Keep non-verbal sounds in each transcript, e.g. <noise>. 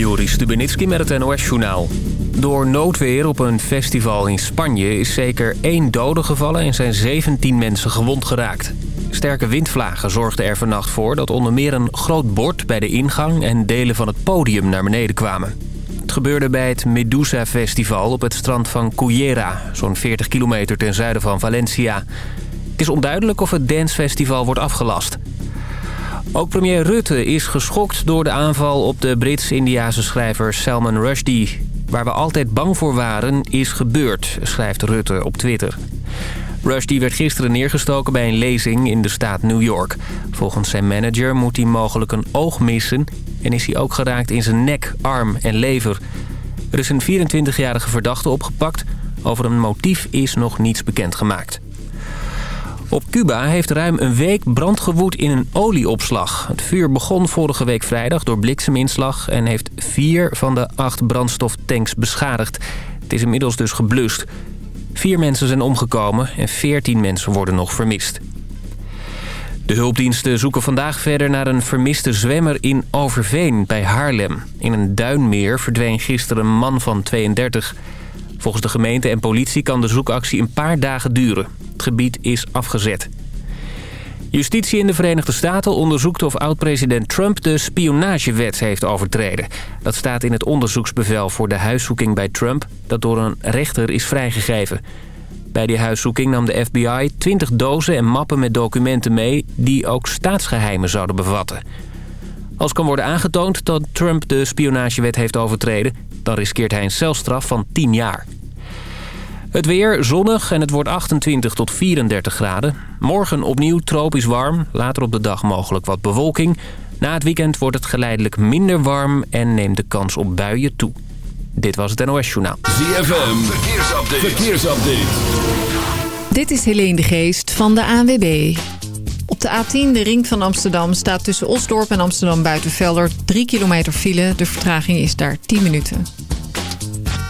Joris Stubenitski met het NOS-journaal. Door noodweer op een festival in Spanje is zeker één dode gevallen... en zijn 17 mensen gewond geraakt. Sterke windvlagen zorgden er vannacht voor dat onder meer een groot bord bij de ingang... en delen van het podium naar beneden kwamen. Het gebeurde bij het Medusa Festival op het strand van Cullera... zo'n 40 kilometer ten zuiden van Valencia. Het is onduidelijk of het dancefestival wordt afgelast... Ook premier Rutte is geschokt door de aanval op de Brits-Indiase schrijver Salman Rushdie. Waar we altijd bang voor waren, is gebeurd, schrijft Rutte op Twitter. Rushdie werd gisteren neergestoken bij een lezing in de staat New York. Volgens zijn manager moet hij mogelijk een oog missen... en is hij ook geraakt in zijn nek, arm en lever. Er is een 24-jarige verdachte opgepakt. Over een motief is nog niets bekendgemaakt. Op Cuba heeft ruim een week brand gewoed in een olieopslag. Het vuur begon vorige week vrijdag door blikseminslag... en heeft vier van de acht brandstoftanks beschadigd. Het is inmiddels dus geblust. Vier mensen zijn omgekomen en veertien mensen worden nog vermist. De hulpdiensten zoeken vandaag verder naar een vermiste zwemmer in Overveen bij Haarlem. In een duinmeer verdween gisteren een man van 32. Volgens de gemeente en politie kan de zoekactie een paar dagen duren. Gebied is afgezet. Justitie in de Verenigde Staten onderzoekt of oud-president Trump de spionagewet heeft overtreden. Dat staat in het onderzoeksbevel voor de huiszoeking bij Trump... dat door een rechter is vrijgegeven. Bij die huiszoeking nam de FBI 20 dozen en mappen met documenten mee... die ook staatsgeheimen zouden bevatten. Als kan worden aangetoond dat Trump de spionagewet heeft overtreden... dan riskeert hij een celstraf van 10 jaar. Het weer zonnig en het wordt 28 tot 34 graden. Morgen opnieuw tropisch warm, later op de dag mogelijk wat bewolking. Na het weekend wordt het geleidelijk minder warm en neemt de kans op buien toe. Dit was het NOS Journaal. ZFM, verkeersupdate. verkeersupdate. Dit is Helene de Geest van de ANWB. Op de A10, de ring van Amsterdam, staat tussen Osdorp en Amsterdam Buitenvelder 3 kilometer file. De vertraging is daar 10 minuten.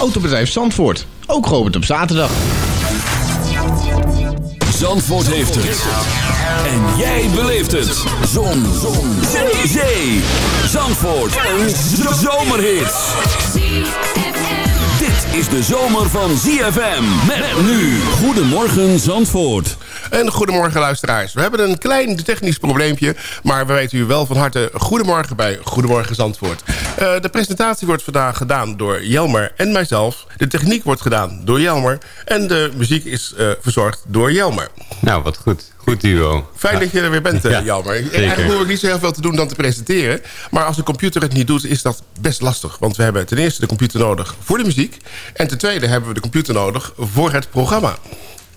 Autobedrijf Zandvoort, ook geopend op zaterdag. Zandvoort heeft het. En jij beleeft het. Zon. Zon. Zee. Zee. Zandvoort. Een zomerhit. Dit is de zomer van ZFM. Met nu. Goedemorgen Zandvoort. En goedemorgen luisteraars. We hebben een klein technisch probleempje, maar we weten u wel van harte goedemorgen bij Goedemorgen Zandvoort. Uh, de presentatie wordt vandaag gedaan door Jelmer en mijzelf. De techniek wordt gedaan door Jelmer en de muziek is uh, verzorgd door Jelmer. Nou, wat goed. Goed duo. Fijn dat je er weer bent, ja, Jelmer. Eigenlijk hoef ik niet zo heel veel te doen dan te presenteren. Maar als de computer het niet doet, is dat best lastig. Want we hebben ten eerste de computer nodig voor de muziek. En ten tweede hebben we de computer nodig voor het programma.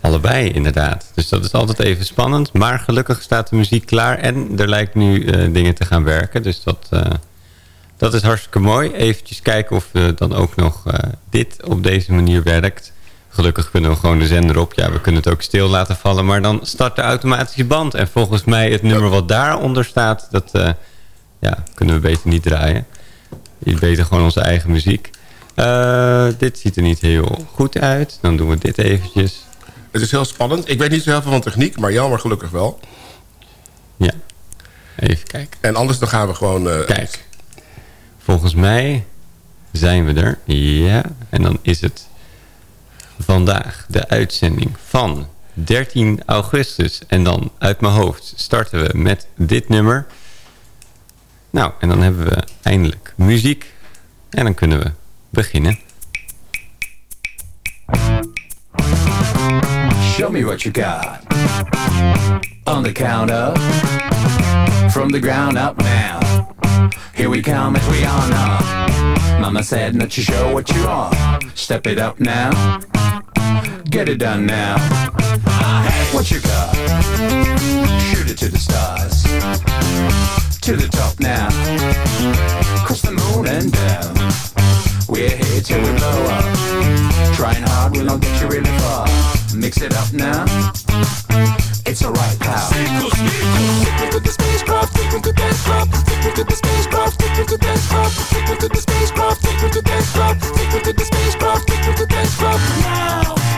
Allebei, inderdaad. Dus dat is altijd even spannend. Maar gelukkig staat de muziek klaar. En er lijkt nu uh, dingen te gaan werken. Dus dat, uh, dat is hartstikke mooi. Eventjes kijken of uh, dan ook nog dit op deze manier werkt. Gelukkig kunnen we gewoon de zender op. Ja, we kunnen het ook stil laten vallen. Maar dan start de automatische band. En volgens mij het nummer wat daaronder staat... dat ja, kunnen we beter niet draaien. Je beter gewoon onze eigen muziek. dit ziet er niet heel goed uit. Dan doen we dit eventjes. Het is heel spannend. Ik weet niet zo heel veel van techniek, maar jammer gelukkig wel. Ja, even kijken. En anders dan gaan we gewoon... Uh, Kijk, volgens mij zijn we er. Ja, en dan is het vandaag de uitzending van 13 augustus. En dan uit mijn hoofd starten we met dit nummer. Nou, en dan hebben we eindelijk muziek. En dan kunnen we beginnen. Show me what you got. On the count of. From the ground up now. Here we come as we on up. Mama said not to show what you are. Step it up now. Get it done now. What you got? Shoot it to the stars. To the top now. Cross the moon it till we blow up. Trying hard will not get you really far. Mix it up now. It's alright, pal. Take me to the spacecraft, take to dance club. Take to the spacecraft, take to dance club. Take to the spacecraft, take to dance club. Take to the spacecraft, take to dance club. Now,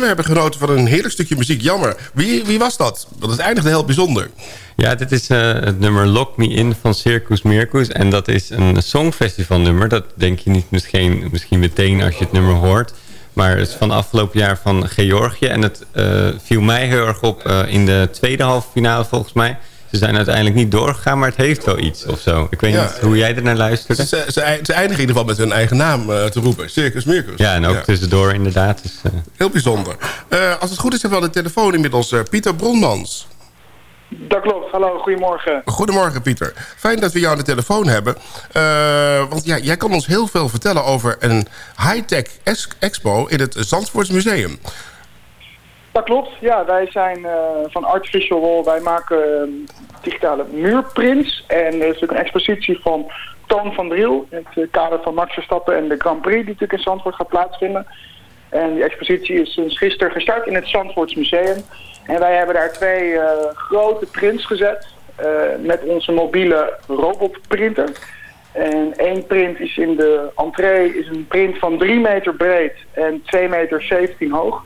We hebben genoten van een heerlijk stukje muziek. Jammer. Wie, wie was dat? Dat is eindigde heel bijzonder. Ja, dit is eh, het nummer Lock Me In van Circus Mircus. En dat is een songfestival nummer. Dat denk je niet misschien, misschien meteen als je het nummer hoort. Maar het is van afgelopen jaar van Georgië. En het eh, viel mij heel erg op eh, in de tweede halve finale volgens mij. Ze zijn uiteindelijk niet doorgegaan, maar het heeft wel iets of zo. Ik weet Ja, niet hoe jij er naar luisterde. Ze, ze, ze eindigen in ieder geval met hun eigen naam eh, te roepen. Circus Mircus. Ja, en ook tussendoor inderdaad. Dus, eh, Heel bijzonder. Eh, als het goed is, hebben we aan de telefoon inmiddels eh, Pieter Bronmans. Dat klopt. Hallo, goedemorgen. Goedemorgen, Pieter. Fijn dat we jou aan de telefoon hebben. Eh, want ja, jij kan ons heel veel vertellen over een high-tech expo in het Zandvoorts Museum. Dat klopt. Ja, wij zijn eh, van Artificial Wall. Wij maken eh, digitale muurprints. En er is natuurlijk een expositie van Toon van Driel. In het eh, kader van Max Verstappen en de Grand Prix die natuurlijk in Zandvoort gaat plaatsvinden. En die expositie is sinds gisteren gestart in het Zandvoorts Museum. En wij hebben daar twee eh, grote prints gezet. met onze mobiele robotprinter. En één print is in de entree is een print van 3 meter breed en 2 meter 17 hoog.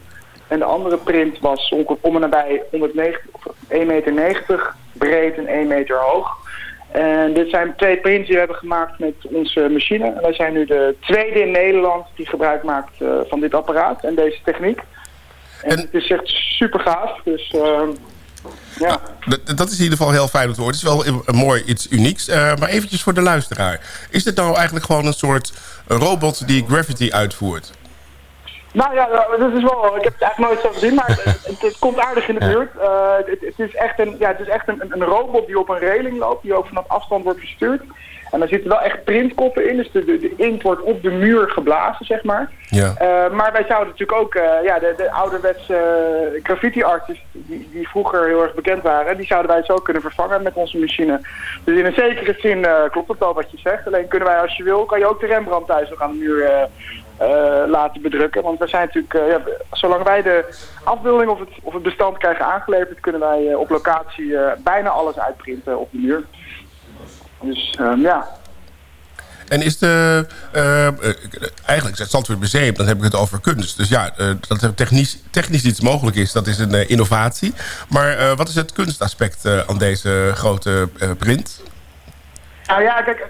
En de andere print was ongeveer om en nabij 190, of 1,90 meter breed en 1 meter hoog. En dit zijn twee prints die we hebben gemaakt met onze machine. En wij zijn nu de tweede in Nederland die gebruik maakt eh, van dit apparaat en deze techniek. En, En- het is echt super gaaf. Dus ehm, ja. Dat, dat is in ieder geval heel fijn om te horen. Het is wel een, een mooi iets unieks. Eh, maar eventjes voor de luisteraar. Is dit nou eigenlijk gewoon een soort robot die Gravity uitvoert? Nou ja, nou, dat is wel. Ik heb het eigenlijk nooit zo gezien, maar het, het- het komt aardig in de buurt. Eh, het, het is echt, een, ja, het is echt een, een, robot die op een reling loopt, die ook vanaf afstand wordt gestuurd. En daar zitten wel echt printkoppen in, dus de, de, de inkt wordt op de muur geblazen, zeg maar. Ja. Eh, maar wij zouden natuurlijk ook, eh, ja, de, de ouderwetse graffiti-artists die, die vroeger heel erg bekend waren, die zouden wij zo kunnen vervangen met onze machine. Dus in een zekere zin klopt het wel wat je zegt. Alleen kunnen wij, als je wil, kan je ook de Rembrandt thuis nog aan de muur laten bedrukken. Want we zijn natuurlijk, eh, ja, zolang wij de afbeelding of het, of het bestand krijgen aangeleverd, kunnen wij eh, op locatie eh, bijna alles uitprinten op de muur. Dus ehm, ja, En is de... eh, eh, eigenlijk het Zandvoort Museum, dan heb ik het over kunst. Dus ja, eh, dat er technisch, technisch iets mogelijk is, dat is een eh, innovatie. Maar eh, wat is het kunstaspect eh, aan deze grote eh, print? Nou ja, kijk,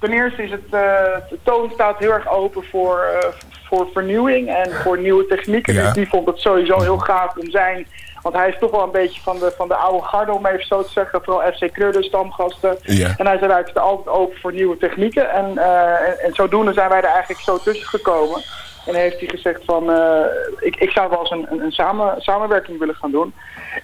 ten eerste is het, eh, de toon staat heel erg open voor, eh, voor vernieuwing en voor nieuwe technieken. Ja. Dus die vond het sowieso heel gaaf om zijn... Want hij is toch wel een beetje van de, van de oude garde, om even zo te zeggen. Vooral FC Knudden, stamgasten. En hij zei eigenlijk altijd open voor nieuwe technieken. En, eh, en, en zodoende zijn wij er eigenlijk zo tussen gekomen. En heeft hij gezegd van, eh, ik, ik zou wel eens een, een, een samen, samenwerking willen gaan doen.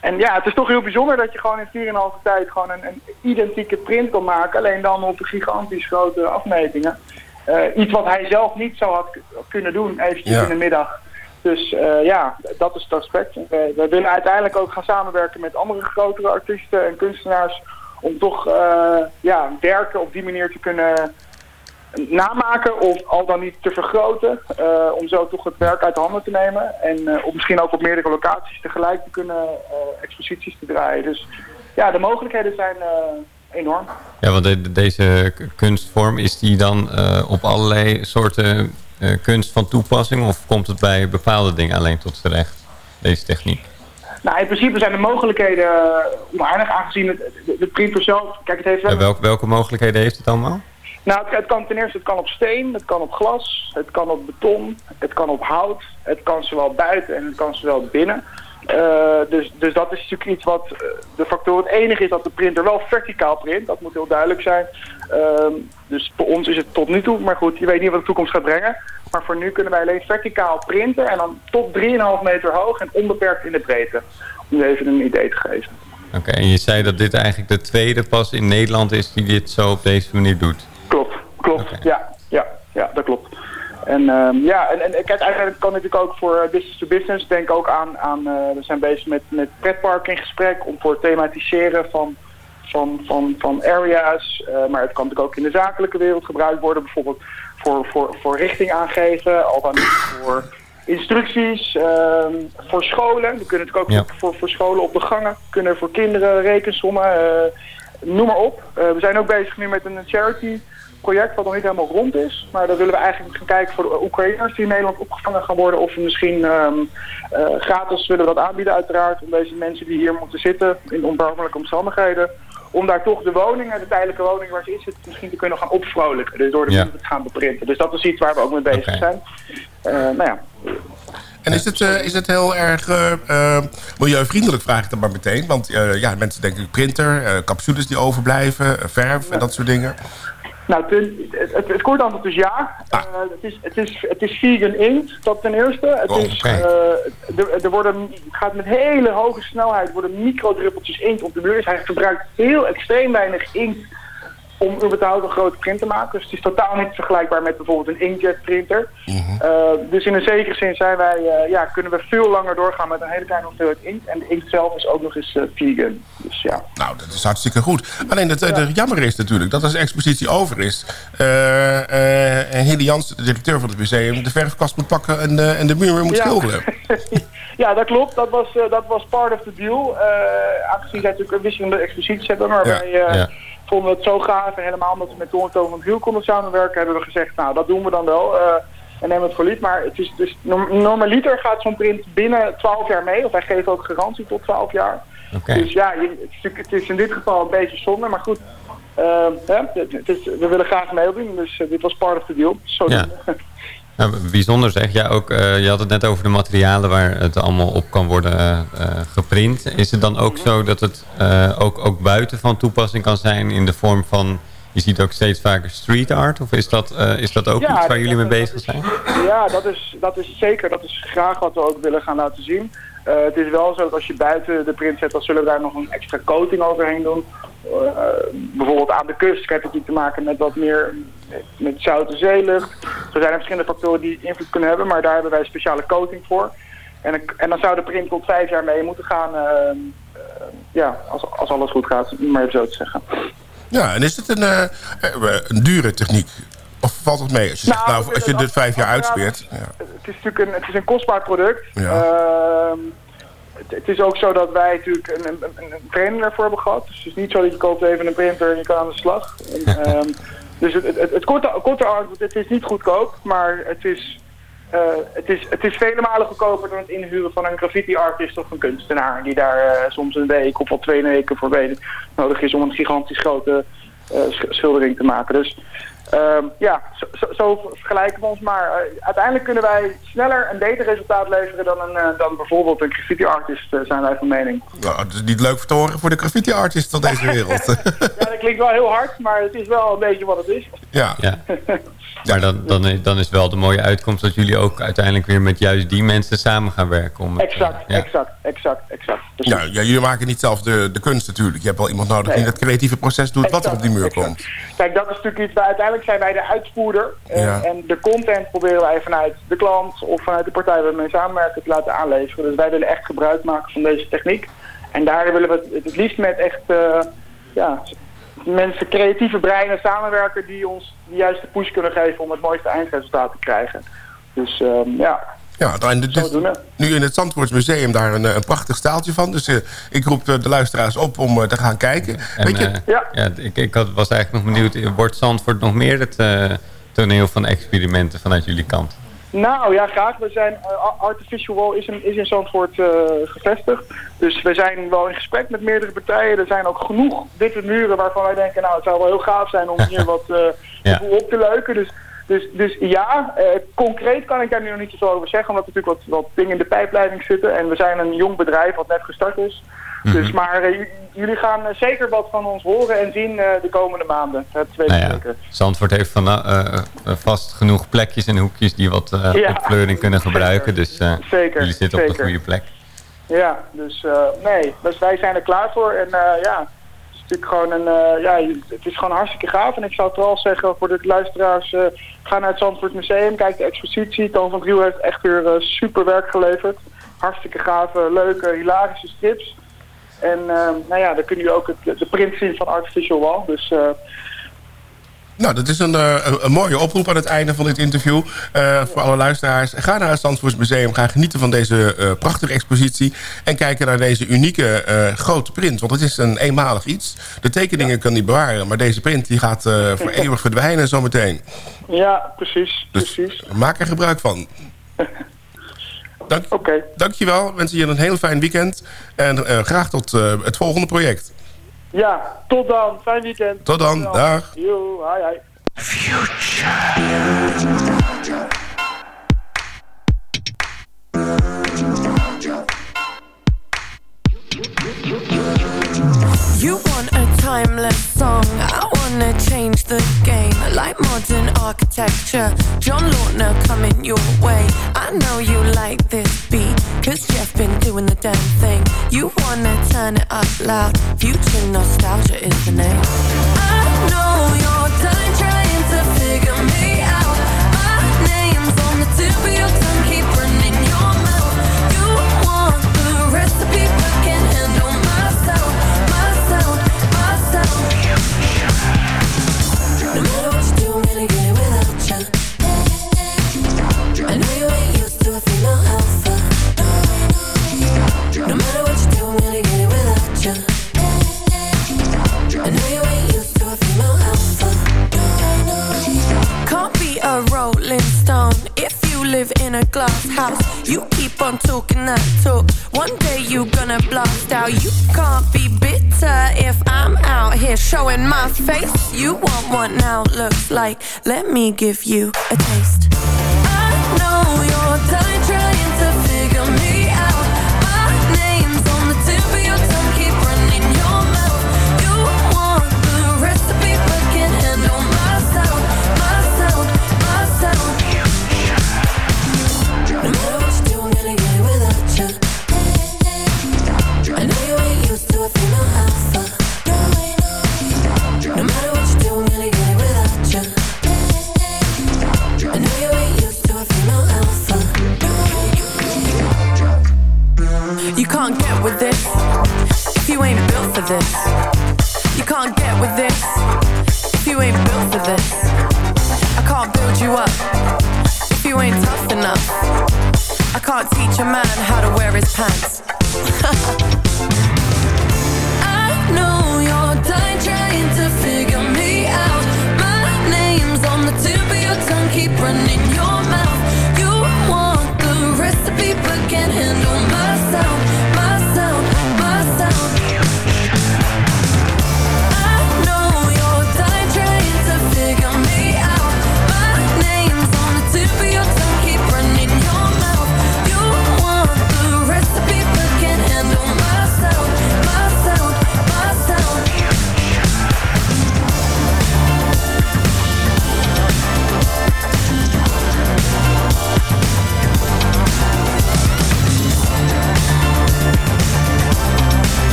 En ja, het is toch heel bijzonder dat je gewoon in 4,5 tijd gewoon een, een identieke print kan maken. Alleen dan op gigantisch grote afmetingen. Eh, iets wat hij zelf niet zou had kunnen doen, eventjes Ja. in de middag. Dus eh, ja, dat is het aspect. We, we willen uiteindelijk ook gaan samenwerken met andere grotere artiesten en kunstenaars. Om toch ja, werken op die manier te kunnen namaken of al dan niet te vergroten. eh, om zo toch het werk uit de handen te nemen. En eh, op misschien ook op meerdere locaties tegelijk te kunnen eh, exposities te draaien. Dus ja, de mogelijkheden zijn enorm. Ja, want de- deze kunstvorm, is die dan op allerlei soorten kunst van toepassing? Of komt het bij bepaalde dingen alleen tot terecht, deze techniek? Nou, in principe zijn de mogelijkheden oneindig aangezien het, de, de printer zelf... Kijk, het heeft wel... Welke, welke mogelijkheden heeft het allemaal? Nou, het, kan ten eerste het kan op steen, het kan op glas, het kan op beton, het kan op hout, het kan zowel buiten en het kan zowel binnen. Eh, dus, dus dat is natuurlijk iets wat eh, de factor. Het enige is dat de printer wel verticaal print, dat moet heel duidelijk zijn. Ehm, dus voor ons is het tot nu toe, maar goed, je weet niet wat de toekomst gaat brengen. Maar voor nu kunnen wij alleen verticaal printen en dan tot 3,5 meter hoog en onbeperkt in de breedte. Om even een idee te geven. Oké, en je zei dat dit eigenlijk de tweede pas in Nederland is die dit zo op deze manier doet. Klopt. Ja, ja, ja, dat klopt. En ehm, ja, en, en kijk, eigenlijk kan natuurlijk ook voor eh, business to business. Denk ook aan, aan eh, we zijn bezig met, met pretparken in gesprek om voor het thematiseren van, van, van, van areas. Eh, maar het kan natuurlijk ook in de zakelijke wereld gebruikt worden. Bijvoorbeeld voor, voor, voor richting aangeven, al dan niet voor instructies. ehm, voor scholen, we kunnen natuurlijk ook Ja. voor, voor, scholen op de gangen. Kunnen voor kinderen rekensommen, noem maar op. We zijn ook bezig nu met een charity project wat nog niet helemaal rond is. Maar daar willen we eigenlijk gaan kijken voor de Oekraïners die in Nederland opgevangen gaan worden. Of we misschien ehm, eh, gratis willen we dat aanbieden uiteraard. Om deze mensen die hier moeten zitten in onbarmelijke omstandigheden. Om daar toch de woningen, de tijdelijke woningen waar ze in zitten, misschien te kunnen gaan opvrolijken. Dus door de Ja. te gaan beprinten. Dus dat is iets waar we ook mee bezig zijn. Eh, nou ja, En is het, eh, is het heel erg milieuvriendelijk, vraag ik dan maar meteen. Want ja, mensen denken printer, capsules die overblijven, verf en dat soort dingen. Nou, ten, het, het, het korte antwoord is ja. Ah. Eh, het, is, het, is, het is vegan inkt, dat ten eerste. Het, Oh, is, eh, er, er worden, het gaat met hele hoge snelheid, worden microdruppeltjes inkt op de muur. Dus hij gebruikt heel extreem weinig inkt om überhaupt een grote print te maken. Dus het is totaal niet vergelijkbaar met bijvoorbeeld een inkjet printer. Mhm. Eh, dus in een zekere zin zijn wij, eh, ja, kunnen we veel langer doorgaan met een hele kleine hoeveelheid inkt. En de inkt zelf is ook nog eens eh, vegan. Dus ja. Nou, dat is hartstikke goed. Alleen het, de jammer is natuurlijk dat als de expositie over is... en Hilly Jans, de directeur van het museum... de verfkast moet pakken en, de- en de muur weer moet Ja. schilderen. <laughs> ja, dat klopt. Dat was, dat was part of the deal. Aangezien zij natuurlijk een wisselende exposities hebben. Maar Ja, wij vonden het zo gaaf. En helemaal omdat we met Toon van het Wiel konden samenwerken. Hebben we gezegd, nou dat doen we dan wel. eh, en nemen het voor lief. Maar het is dus norm- normaliter gaat zo'n print binnen 12 jaar mee. Of wij geven ook garantie tot 12 jaar. Dus ja, het is, natuurlijk- het is in dit geval een beetje zonde. Maar goed, eh, hè, het, is, we willen graag meedoen. Dus eh, dit was part of the deal. Zo Ja. <laughs> Nou, bijzonder zeg. Ja, ook, eh, je had het net over de materialen waar het allemaal op kan worden eh, eh, geprint. Is het dan ook zo dat het ook, ook buiten van toepassing kan zijn in de vorm van... Je ziet ook steeds vaker street art. Of is dat, is dat ook Ja, iets waar jullie mee bezig zijn? Ja, dat is, dat is zeker. Dat is graag wat we ook willen gaan laten zien. Eh, het is wel zo dat als je buiten de print zet, dan zullen we daar nog een extra coating overheen doen. Eh, bijvoorbeeld aan de kust krijgt het te maken met wat meer met, zoute zeelucht. Zo zijn er verschillende factoren die invloed kunnen hebben, maar daar hebben wij speciale coating voor. En, en dan zou de print tot vijf jaar mee moeten gaan, eh, ja, als, als alles goed gaat, maar even zo te zeggen. Ja, en is het een, een dure techniek? Of valt het mee als je, zegt, nou, als je dit vijf jaar uitspeert? Ja. Het is natuurlijk een, het is een kostbaar product. Ja. Ehm, het, het is ook zo dat wij natuurlijk een, een, een, trainer ervoor hebben gehad. Dus het is niet zo dat je koopt even een printer en je kan aan de slag. En, ehm, dus het, het, korte, korte antwoord, het is niet goedkoop, maar het is, eh, het is, het is vele malen goedkoper dan het inhuren van een graffiti artist of een kunstenaar. Die daar eh, soms een week of al twee weken voor nodig is om een gigantisch grote eh, sch- schildering te maken. Dus ja, zo, zo- vergelijken we ons. Maar eh, uiteindelijk kunnen wij sneller een beter resultaat leveren dan, een, eh, dan bijvoorbeeld een graffiti artist, eh, zijn wij van mening. Nou, het is niet leuk te horen voor de graffiti artist van deze wereld. <laughs> Ja, dat klinkt wel heel hard, maar het is wel een beetje wat het is. Ja. Ja. <laughs> Maar dan, dan, is, dan is wel de mooie uitkomst dat jullie ook uiteindelijk weer met juist die mensen samen gaan werken. Om het, eh, Exact, ja. exact, exact, exact. Precies. Ja, ja, jullie maken niet zelf de, de kunst natuurlijk. Je hebt wel iemand nodig die Nee. het creatieve proces doet wat er op die muur Exact, komt. Kijk, dat is natuurlijk iets, waar uiteindelijk zijn wij de uitvoerder. En, Ja. en de content proberen wij vanuit de klant of vanuit de partij waar we mee samenwerken te laten aanleveren. Dus wij willen echt gebruik maken van deze techniek. En daar willen we het, het liefst met echt eh, ja, mensen, creatieve breinen samenwerken die ons de juiste push kunnen geven om het mooiste eindresultaat te krijgen. Dus ehm, ja, Ja, en dit is Zodoende. nu in het Zandvoortsmuseum daar een, eh, een prachtig staaltje van. Dus eh, ik roep de, de luisteraars op om eh, te gaan kijken. En, Weet je, Ja. ja, ik, ik had, was eigenlijk nog benieuwd, wordt Zandvoort nog meer het eh, toneel van experimenten vanuit jullie kant? Nou ja, graag. We zijn, eh, Artificial Wall is in, is in Zandvoort eh, gevestigd. Dus we zijn wel in gesprek met meerdere partijen. Er zijn ook genoeg witte muren waarvan wij denken... nou, het zou wel heel gaaf zijn om hier <laughs> wat Ja. boel op te leuken. Dus, dus, dus ja, concreet kan ik daar nu nog niet zoveel over zeggen... omdat er natuurlijk wat, wat dingen in de pijpleiding zitten. En we zijn een jong bedrijf wat net gestart is. Dus, maar eh, jullie gaan eh, zeker wat van ons horen en zien eh, de komende maanden. Dat weet Nou ja, zeker. Zandvoort heeft van, vast genoeg plekjes en hoekjes die wat Ja. opkleuring kunnen gebruiken. Dus Zeker, jullie zitten op de goede plek. Ja, dus nee, dus wij zijn er klaar voor. En ja, het is natuurlijk gewoon een, ja, het is gewoon hartstikke gaaf. En ik zou vooral zeggen voor de luisteraars, eh, ga naar het Zandvoort Museum, kijk de expositie. Toon van Driel heeft echt weer super werk geleverd. Hartstikke gave, leuke, hilarische strips. En eh, nou ja, dan kunnen jullie ook het, de print zien van Artificial Wall. Dus eh, Nou, dat is een, eh, een, een mooie oproep aan het einde van dit interview. eh, voor alle luisteraars. Ga naar het Zandvoortsmuseum. Ga genieten van deze prachtige expositie. En kijken naar deze unieke grote print. Want het is een eenmalig iets. De tekeningen kan niet bewaren. Maar deze print die gaat voor <laughs> eeuwig verdwijnen zometeen. ja, precies, Dus precies. maak er gebruik van. <laughs> Dank, Oké, dankjewel. Ik wens je een heel fijn weekend. En eh, graag tot eh, het volgende project. ja, tot dan. Fijn weekend. Tot dan. Dag. Yo, hi, hi. You want a timeless song, I wanna change the game. Like modern architecture, John Lautner coming your way. I know you like this beat, cause Jeff been doing the damn thing. You wanna turn it up loud, future nostalgia is the name. Live in a glass house. You keep on talking that talk. One day you gonna blast out. You can't be bitter if I'm out here showing my face. You want what now looks like. Let me give you a taste. I know you're done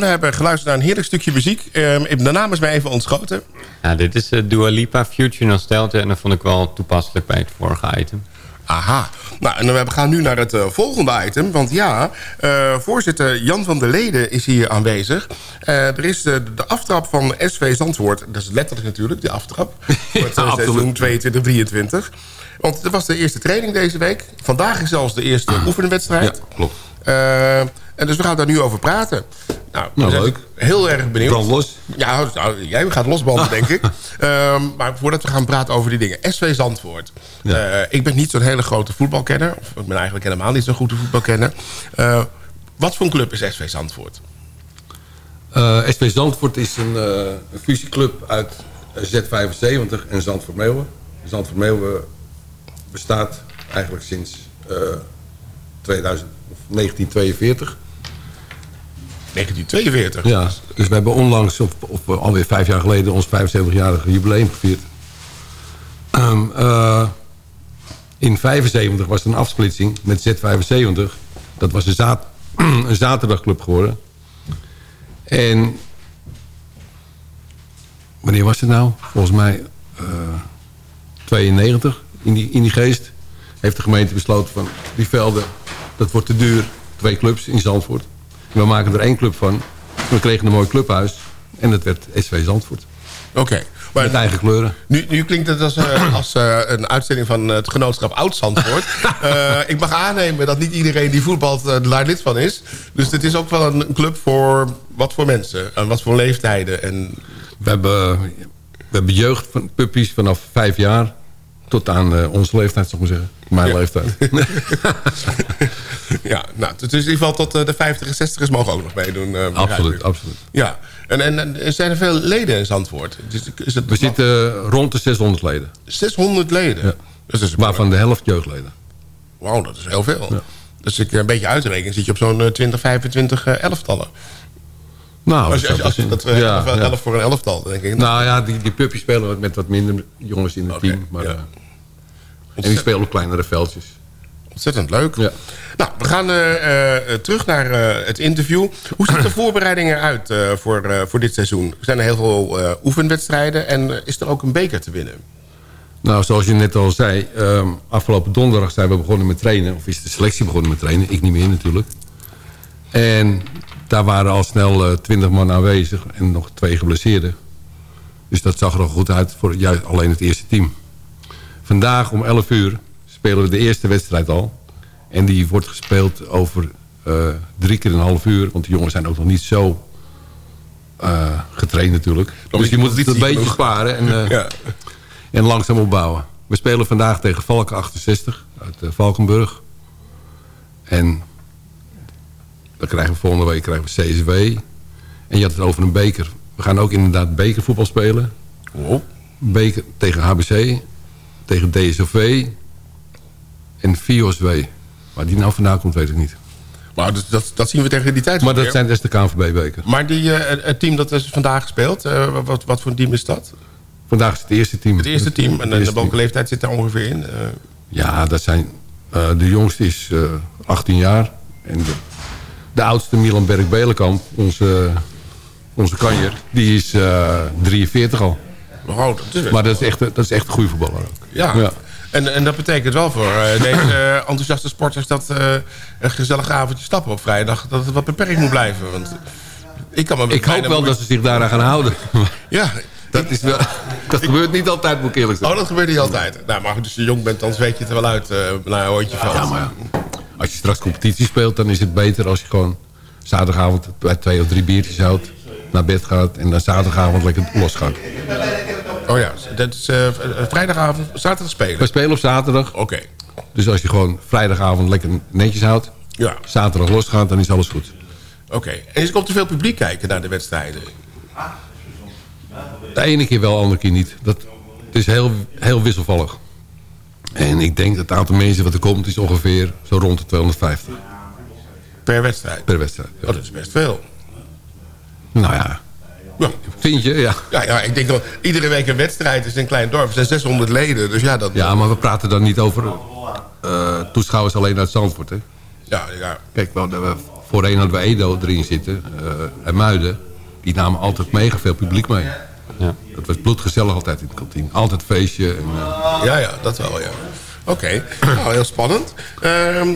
We hebben geluisterd naar een heerlijk stukje muziek. Ehm, de naam is mij even ontschoten. Ja, dit is uh, Dua Lipa, Future Nostalgia. En dat vond ik wel toepasselijk bij het vorige item. Aha. Nou, en we gaan nu naar het uh, volgende item. Want ja, uh, voorzitter Jan van der Leden is hier aanwezig. Uh, er is de, de, aftrap van SV Zandvoort. Dat is letterlijk natuurlijk, de aftrap. <laughs> Voor het ja, seizoen 22-23. Want het was de eerste training deze week. Vandaag is zelfs de eerste oefenwedstrijd. Ja, klopt. En dus we gaan daar nu over praten. Nou, nou leuk. Heel erg benieuwd. Brand los. Ja, nou, jij gaat losbanden, denk ik. Um, <laughs> maar voordat we gaan praten over die dingen. SV Zandvoort. Ja. Uh, ik ben niet zo'n hele grote voetbalkenner. Of ik ben eigenlijk helemaal niet zo'n goede voetbalkenner. Uh, wat voor een club is SV Zandvoort? Uh, SV Zandvoort is een, een fusieclub uit Z75 en Zandvoort Meeuwen. Zandvoort Meeuwen bestaat eigenlijk sinds 2000, 1942. 1942. Ja, dus we hebben onlangs, of, of alweer vijf jaar geleden... ons 75-jarige jubileum gevierd. Um, uh, in 75 was er een afsplitsing met Z75. Dat was <clears throat> een, zaterdagclub geworden. En... Wanneer was het nou? Volgens mij uh, 92 in die, in die geest. Heeft de gemeente besloten van die velden... dat wordt te duur. Twee clubs in Zandvoort. We maken er één club van. We kregen een mooi clubhuis. En dat werd SV Zandvoort. Oké. Okay. Met eigen kleuren. Nu, nu klinkt het als, uh, <clears throat> als uh, een uitzending van het genootschap Oud-Zandvoort. uh, <laughs> ik mag aannemen dat niet iedereen die voetbalt daar lid van is. Dus dit is ook wel een club voor wat voor mensen. En wat voor leeftijden. En... We, hebben, we hebben jeugd van puppies vanaf vijf jaar. Tot aan onze leeftijd, zou ik maar zeggen. Mijn ja. leeftijd. <laughs> ja, nou, dus in ieder geval tot de 50 en 60 mogen ook nog meedoen. Uh, absoluut, absoluut. Ja, en, en, en zijn er veel leden in Zandvoort? Is, is het We zitten rond de 600 leden. 600 leden? Ja. Dus is Waarvan de helft jeugdleden. Wauw, dat is heel veel. Ja. Dus ik een beetje uitreken, zit je op zo'n 20, 25 uh, elftallen. Nou, als je, als, als je dat uh, ja, 11 ja. voor een elftal, denk ik. Nou ja, die, die puppies spelen met wat minder jongens in het okay, team. Maar, ja. En die spelen op kleinere veldjes. Ontzettend leuk. Ja. Nou, we gaan uh, uh, terug naar het interview. Hoe ziet de voorbereiding eruit voor, voor dit seizoen? Er zijn er heel veel oefenwedstrijden en is er ook een beker te winnen? Nou, zoals je net al zei, um, afgelopen donderdag zijn we begonnen met trainen. Of is de selectie begonnen met trainen, ik niet meer natuurlijk. En daar waren al snel twintig man aanwezig en nog twee geblesseerden. Dus dat zag er al goed uit voor juist alleen het eerste team. Vandaag om 11 uur spelen we de eerste wedstrijd al. En die wordt gespeeld over uh, drie keer een half uur. Want die jongens zijn ook nog niet zo uh, getraind natuurlijk. Dus je moet het een beetje sparen en, uh, <laughs> ja. en langzaam opbouwen. We spelen vandaag tegen Valken 68 uit Valkenburg. En dan krijgen we volgende week krijgen we CSW. En je had het over een beker. We gaan ook inderdaad bekervoetbal spelen. Oh. Beker tegen HBC tegen DSOV en FIOSW. Waar die nou vandaan komt, weet ik niet. Maar dat, dat, dat zien we tegen die tijd. Maar dat zijn dus de KNVB-weken. Maar die, uh, het team dat is vandaag gespeeld, uh, wat, wat voor een team is dat? Vandaag is het eerste team. Het eerste team. En de welke leeftijd zit daar ongeveer in? Uh... Ja, dat zijn, de jongste is 18 jaar. En de, de oudste, Milan Berg-Belenkamp, onze, onze kanjer, die is 43 al. Oh, dat is maar dat is, echt, dat is echt een goede voetballer ook. Ja, ja. En, en dat betekent wel voor uh, deze uh, enthousiaste sporters... dat uh, een gezellig avondje stappen op vrijdag... dat het wat beperkt moet blijven. Want ik kan me ik hoop wel dat ze zich daaraan gaan houden. <laughs> ja, dat, is wel, dat gebeurt niet altijd, moet ik eerlijk zeggen. Oh, dat gebeurt niet altijd. Nou, maar als je jong bent, dan weet je het er wel uit naar een hondje veld. Ja, maar als je straks competitie speelt... dan is het beter als je gewoon zaterdagavond bij twee of drie biertjes houdt... naar bed gaat en dan zaterdagavond lekker los gaat. Oh ja, dat is uh, vrijdagavond, zaterdag spelen? We spelen op zaterdag. Oké. Okay. Dus als je gewoon vrijdagavond lekker netjes houdt... Ja. zaterdag losgaat, dan is alles goed. Oké. Okay. En is er komt er veel publiek kijken naar de wedstrijden? De ene keer wel, de andere keer niet. Dat, het is heel, heel wisselvallig. En ik denk dat het aantal mensen wat er komt... is ongeveer zo rond de 250. Per wedstrijd? Per wedstrijd, ja. Oh, dat is best veel. Nou ja, ja. Vind je, ja. ja. Ja, ik denk dat iedere week een wedstrijd is in een klein dorp. Er zijn 600 leden, dus ja. Dat... Ja, maar we praten dan niet over uh, toeschouwers alleen uit Zandvoort, hè? Ja, ja. Kijk, we, voorheen hadden we Edo erin zitten. eh, en Muiden. Die namen altijd mega veel publiek mee. Ja. Dat was bloedgezellig altijd in de kantine. Altijd feestje. En, eh, Ja, ja, dat wel, ja. Oké, nou, heel spannend. Ehm,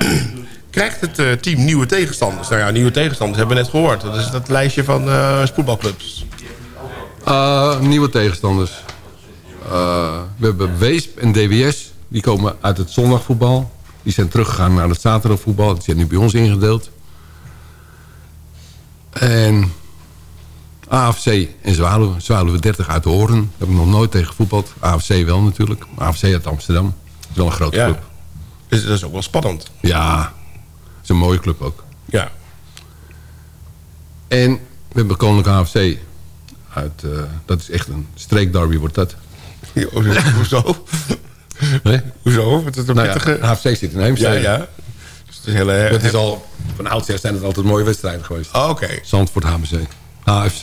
<clears throat> krijgt het eh, team nieuwe tegenstanders? Nou ja, nieuwe tegenstanders hebben we net gehoord. Dat is dat lijstje van eh voetbalclubs. Uh, nieuwe tegenstanders. Uh, we hebben Weesp en DWS. Die komen uit het zondagvoetbal. Die zijn teruggegaan naar het zaterdagvoetbal. Die zijn nu bij ons ingedeeld. En AFC en Zwaluwe. Zwaluwe 30 uit de Hoorn. Daar heb ik nog nooit tegen gevoetbald. AFC wel natuurlijk. AFC uit Amsterdam. Dat is wel een grote Ja. club. Dus dat is ook wel spannend. Ja, dat is een mooie club ook. Ja. En we hebben Koninklijke AFC. Uit, eh, dat is echt een streekderby wordt dat. <laughs> Hoezo? Nee? Hoezo? Het is een Nou ja. AFC zit in Heemstede. Ja, ja. Dus het is heel... eh, Het is al, van oudsher zijn het altijd mooie wedstrijden geweest. Oh, Oké. Zandvoort HMC. AFC.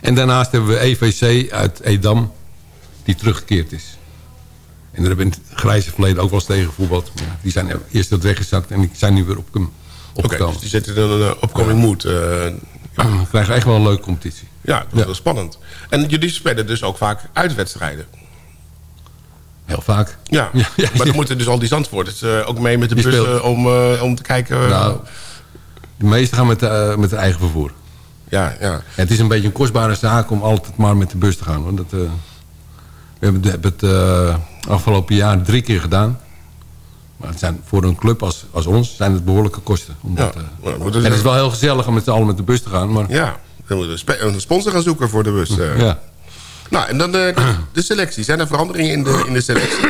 En daarnaast hebben we EVC uit Edam. Die teruggekeerd is. En daar hebben we in het grijze verleden ook wel eens tegen gevoetbald. Maar die zijn eerst wat weggezakt en die zijn nu weer op Oké, dus die zitten in een uh, opkoming moed. eh, We <clears throat> krijgen echt wel een leuke competitie. ja, dat is Ja. wel spannend. En jullie spelen dus ook vaak uitwedstrijden. Heel vaak. Ja, <laughs> Ja, ja, maar ja. dan moeten dus al die Zandvoorters eh, ook mee met de bussen om, eh, om te kijken. eh, Nou, de meesten gaan met, eh, met het eigen vervoer. Ja, ja. Het is een beetje een kostbare zaak om altijd maar met de bus te gaan. Hoor. Dat, eh, we hebben, hebben het eh, afgelopen jaar drie keer gedaan. Maar het zijn, voor een club als, als ons zijn het behoorlijke kosten. Omdat, Ja, eh, maar dat is- en het is wel heel gezellig om met z'n allen met de bus te gaan. Maar, Ja, moeten we spe- een sponsor gaan zoeken voor de bus. ja. Nou, en dan de, de selectie. Zijn er veranderingen in de, in de selectie?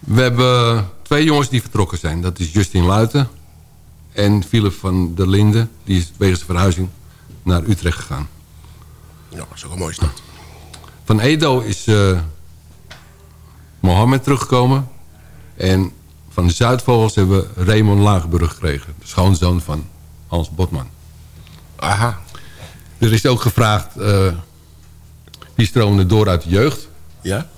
We hebben twee jongens die vertrokken zijn. Dat is Justin Luiten en Philip van der Linden. Die is wegens de verhuizing naar Utrecht gegaan. Ja, dat is ook een mooie stad. Van Edo is eh Mohammed teruggekomen. En van de Zuidvogels hebben we Raymond Lagenburg gekregen. De schoonzoon van Hans Botman. Aha. Er is ook gevraagd eh wie stroomde door uit de jeugd. Ja?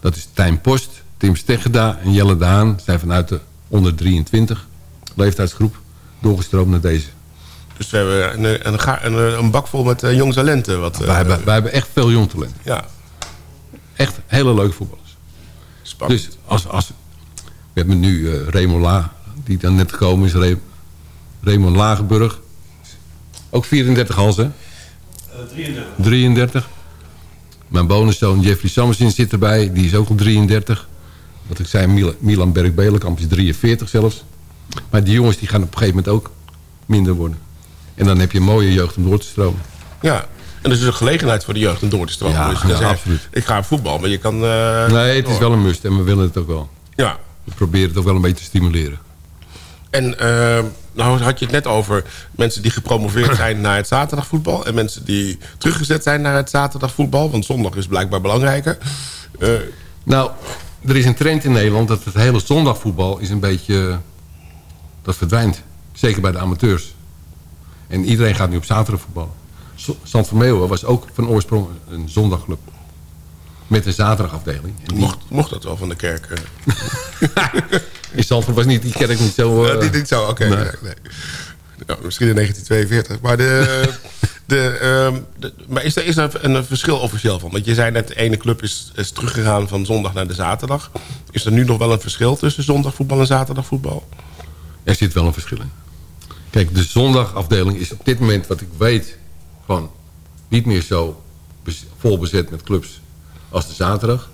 Dat is Tijn Post, Tim Steggeda en Jelle Daan. zijn vanuit de onder 23 leeftijdsgroep doorgestroomd naar deze. Dus we hebben een, een, een, een bak vol met eh, jong talenten. Wat, eh, wij, hebben, wij hebben echt veel jong talent. Ja, Echt hele leuke voetballers. spannend. Dus als, als, we hebben nu eh Raymond La, die dan net gekomen is. Re- Raymond Lagenburg. Ook 34 hals, hè? 33. 33. Mijn bonuszoon Jeffrey Sammersin zit erbij. Die is ook al 33. Wat ik zei, Milan, Milan Berg-Belenkamp is 43 zelfs. Maar die jongens die gaan op een gegeven moment ook minder worden. En dan heb je een mooie jeugd om door te stromen. Ja. En er is dus een gelegenheid voor de jeugd om door te stromen. Ja, dus ja, zeggen, absoluut. Ik ga op voetbal, maar je kan... eh, Nee, het is wel een must en we willen het ook wel. Ja. We proberen het ook wel een beetje te stimuleren. En eh, nou had je het net over mensen die gepromoveerd <clears throat> zijn naar het zaterdagvoetbal... en mensen die teruggezet zijn naar het zaterdagvoetbal. Want zondag is blijkbaar belangrijker. Eh, Nou, er is een trend in Nederland dat het hele zondagvoetbal is een beetje... dat verdwijnt. Zeker bij de amateurs. En iedereen gaat nu op zaterdag voetballen. Zand van Meeuwen was ook van oorsprong een zondagclub. Met een zaterdagafdeling. Die, mocht, mocht dat wel van de kerk? eh? <laughs> in Zandvoort was niet, die kerk niet zo... eh, Ja, die niet zo, oké. nee. nee, nee. Ja, misschien in 1942. Maar, de, <laughs> de, ehm, de- maar is er, is er een, verschil officieel van? Want je zei net, de ene club is, is teruggegaan van zondag naar de zaterdag. Is er nu nog wel een verschil tussen zondagvoetbal en zaterdagvoetbal? Er zit wel een verschil in. Kijk, de zondagafdeling is op dit moment, wat ik weet... gewoon niet meer zo bez- vol bezet met clubs als de zaterdag.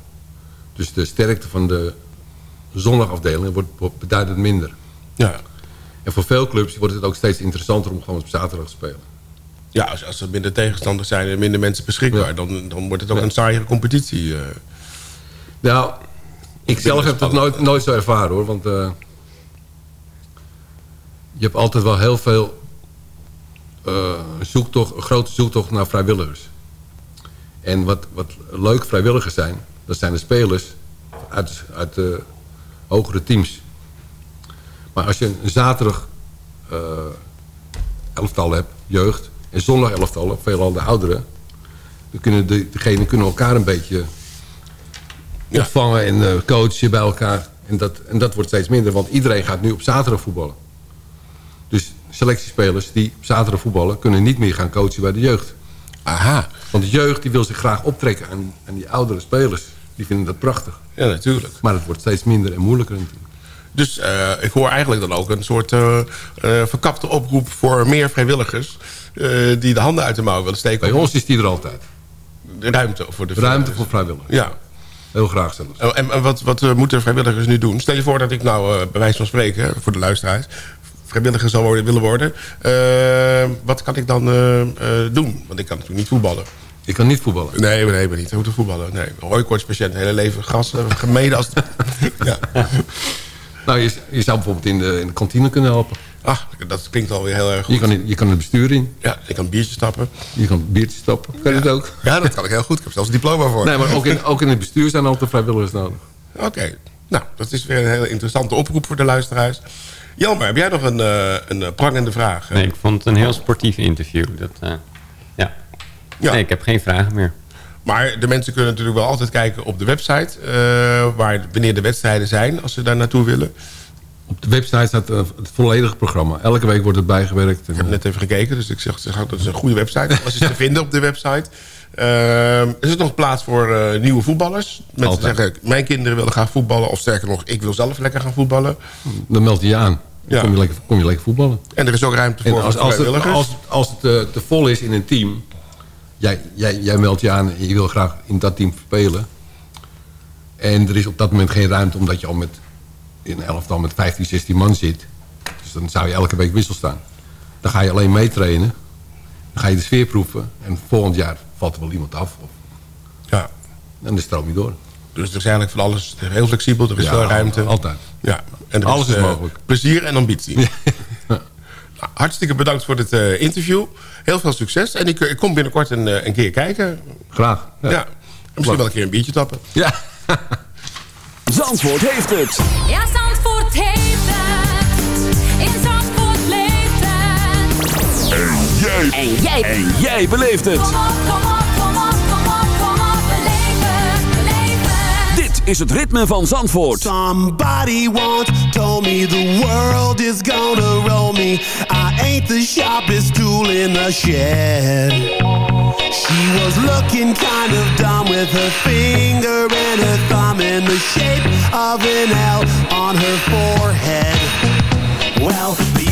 Dus de sterkte van de zondagafdeling wordt, wordt beduidend minder. Ja. En voor veel clubs wordt het ook steeds interessanter om gewoon op zaterdag te spelen. Ja, als, als er minder tegenstanders zijn en minder mensen beschikbaar... Ja. Dan, dan wordt het ook Ja. een saaiere competitie. eh. Nou, ik zelf heb dat nooit, nooit zo ervaren hoor. Want eh, je hebt altijd wel heel veel eh, zoektocht, een grote zoektocht naar vrijwilligers. En wat, wat leuke vrijwilligers zijn, dat zijn de spelers uit, uit de hogere teams. Maar als je een zaterdag eh, elftal hebt, jeugd, en zondag elftal, veelal de ouderen... dan kunnen de, degenen kunnen elkaar een beetje Ja. opvangen en eh, coachen bij elkaar. En dat, en dat wordt steeds minder, want iedereen gaat nu op zaterdag voetballen. Selectiespelers die op zaterdag voetballen... kunnen niet meer gaan coachen bij de jeugd. Aha. Want de jeugd die wil zich graag optrekken aan, aan die oudere spelers. Die vinden dat prachtig. Ja, natuurlijk. Maar het wordt steeds minder en moeilijker natuurlijk. Dus eh, ik hoor eigenlijk dan ook een soort eh, verkapte oproep voor meer vrijwilligers... die de handen uit de mouw willen steken. Bij ons is die er altijd. Ruimte voor de Ruimte voor vrijwilligers. Ja. Heel graag zelfs. En, en- en wat, wat moeten vrijwilligers nu doen? Stel je voor dat ik nou, bij wijze van spreken, voor de luisteraars... vrijwilliger zou worden, willen worden. Eh, wat kan ik dan eh, eh, doen? Want ik kan natuurlijk niet voetballen. Ik kan niet voetballen? Nee, nee, ben niet. Ik moet voetballen. Nee, hooikoortspatiënt, hele leven gas, <laughs> gemeden als... <laughs> ja. Nou, je, je zou bijvoorbeeld in de, in de kantine kunnen helpen. Ah, dat klinkt alweer heel erg goed. Je kan, in- je kan het bestuur in. Ja, ik kan biertjes stappen. Je kan biertjes stappen. Kan je dat ook? Ja, dat kan ik heel goed. Ik heb zelfs een diploma voor. Nee, maar ook in, ook in het bestuur zijn altijd vrijwilligers nodig. Oké. Nou, dat is weer een hele interessante oproep voor de luisteraars. Jelmer, heb jij nog een, eh, een eh, prangende vraag? Nee, ik vond het een heel sportief interview. Dat, eh, ja. Ja. Nee, ik heb geen vragen meer. Maar de mensen kunnen natuurlijk wel altijd kijken op de website... eh, waar, wanneer de wedstrijden zijn, als ze daar naartoe willen. Op de website staat het volledige programma. Elke week wordt het bijgewerkt. En, Ik heb net even gekeken, dus ik zeg, dat is een goede website. Alles is te <laughs> vinden op de website. Ehm, is er nog plaats voor eh, nieuwe voetballers? Mensen Altijd. zeggen, mijn kinderen willen gaan voetballen. Of sterker nog, ik wil zelf lekker gaan voetballen. Dan meld je je aan. Dan Ja. kom, je lekker, kom je lekker voetballen. En er is ook ruimte En voor als, als, het, als het eh, te vol is in een team... Jij, jij, jij meldt je aan en je wil graag in dat team spelen... en er is op dat moment geen ruimte... omdat je al met, in een elftal met 15, 16 man zit... dus dan zou je elke week wissel staan. Dan ga je alleen meetrainen. Dan ga je de sfeer proeven. En volgend jaar valt er wel iemand af. Of, Ja. en dan stroom je door. Dus er is eigenlijk van alles heel flexibel. Er is Ja, veel ruimte. altijd. Ja. En er Alles is eh, mogelijk. Plezier en ambitie. <laughs> Nou, hartstikke bedankt voor dit eh, interview. Heel veel succes. En ik, ik kom binnenkort een, eh, een keer kijken. Graag. Ja. Ja. En misschien wel een keer een biertje tappen. Ja. <laughs> Zandvoort heeft het. Ja, Zandvoort heeft het. In Zandvoort het. Jij. En jij. En jij beleeft het. Kom op, kom op, kom op, kom op, kom op. Beleef het, beleef het. Dit is het ritme van Zandvoort. Somebody once told me the world is gonna roll me. I ain't the sharpest tool in the shed. She was looking kind of dumb with her finger and her thumb in the shape of an L on her forehead. Well, the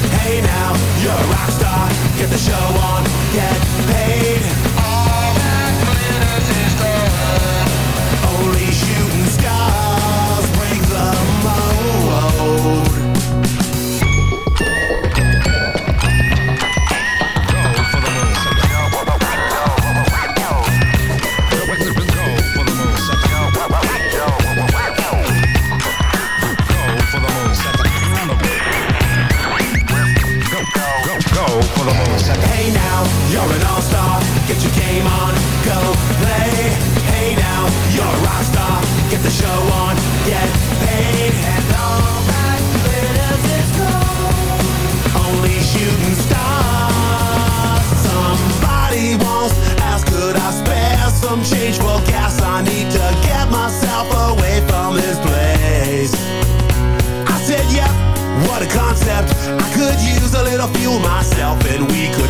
Hey now, you're a rock star. Get the show on, get paid. Get your game on, go play. Hey now, you're a rock star. Get the show on, get paid. And all that glitters is gold. Only shooting stars. Somebody once asked, could I spare some change for gas? I need to get myself away from this place. I said, yep, what a concept. I could use a little fuel myself, and we could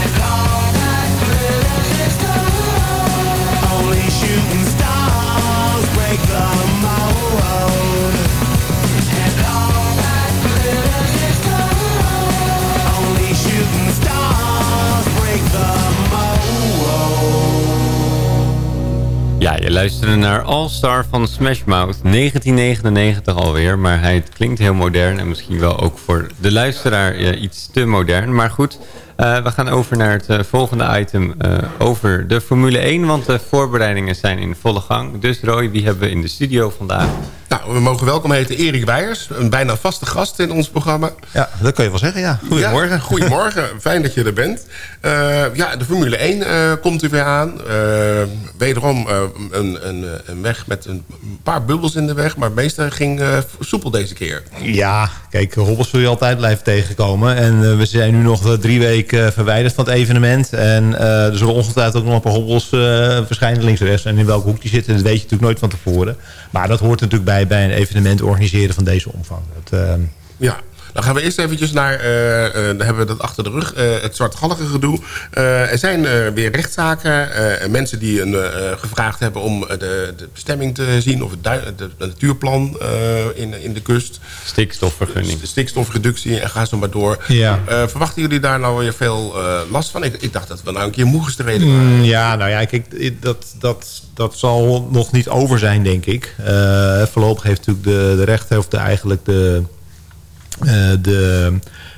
naar All Star van Smash Mouth. 1999 alweer, maar hij klinkt heel modern. En misschien wel ook voor de luisteraar iets te modern. Maar goed, eh, we gaan over naar het eh, volgende item eh, over de Formule 1. Want de voorbereidingen zijn in volle gang. Dus Roy, wie hebben we in de studio vandaag? Nou, we mogen welkom heten Erik Weijers. Een bijna vaste gast in ons programma. Ja, dat kun je wel zeggen, ja. Goedemorgen. Ja, goedemorgen, <laughs> fijn dat je er bent. Eh, ja, de Formule 1 eh, komt er weer aan. Eh, wederom een, een, een weg met een paar bubbels in de weg. Maar het meeste ging soepel deze keer. Ja, kijk, hobbels zul je altijd blijven tegenkomen. En we zijn nu nog drie weken verwijderd van het evenement. En er zullen ongetwijfeld ook nog een paar hobbels verschijnen links en rechts. En in welke hoek die zitten, dat weet je natuurlijk nooit van tevoren. Maar dat hoort natuurlijk bij, bij een evenement organiseren van deze omvang. Dat, eh, Ja, dan gaan we eerst eventjes naar, eh, eh, dan hebben we dat achter de rug, eh, het zwartgallige gedoe. Er zijn weer rechtszaken. en mensen die een, gevraagd hebben om de, de bestemming te zien... of het, de, natuurplan in, in de kust. Stikstofvergunning. Stikstofreductie en ga zo maar door. Ja. Verwachten jullie daar nou weer veel last van? Ik, ik dacht dat we nou een keer moe gestreden waren. Mm, ja, nou ja, kijk, dat, dat, dat zal nog niet over zijn, denk ik. Eh, voorlopig heeft natuurlijk de, de rechter, of de, eigenlijk de, de,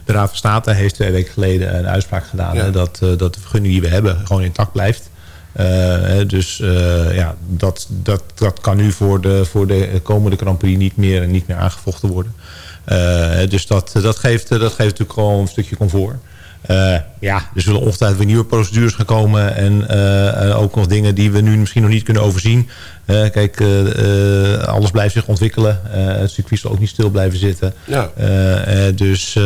de Raad van State... heeft twee weken geleden een uitspraak gedaan... Ja. dat, eh, dat de vergunning die we hebben gewoon intact blijft. Eh, hè, dus eh, ja, dat, dat, dat kan nu voor de, voor de komende Grand Prix niet meer, niet meer aangevochten worden. Eh, dus dat, dat, geeft, dat geeft natuurlijk gewoon een stukje comfort. Eh, ja, er zullen ongetwijfeld weer nieuwe procedures gaan komen. En eh, eh, ook nog dingen die we nu misschien nog niet kunnen overzien. Kijk, alles blijft zich ontwikkelen. Het circuit zal ook niet stil blijven zitten. Ja. Dus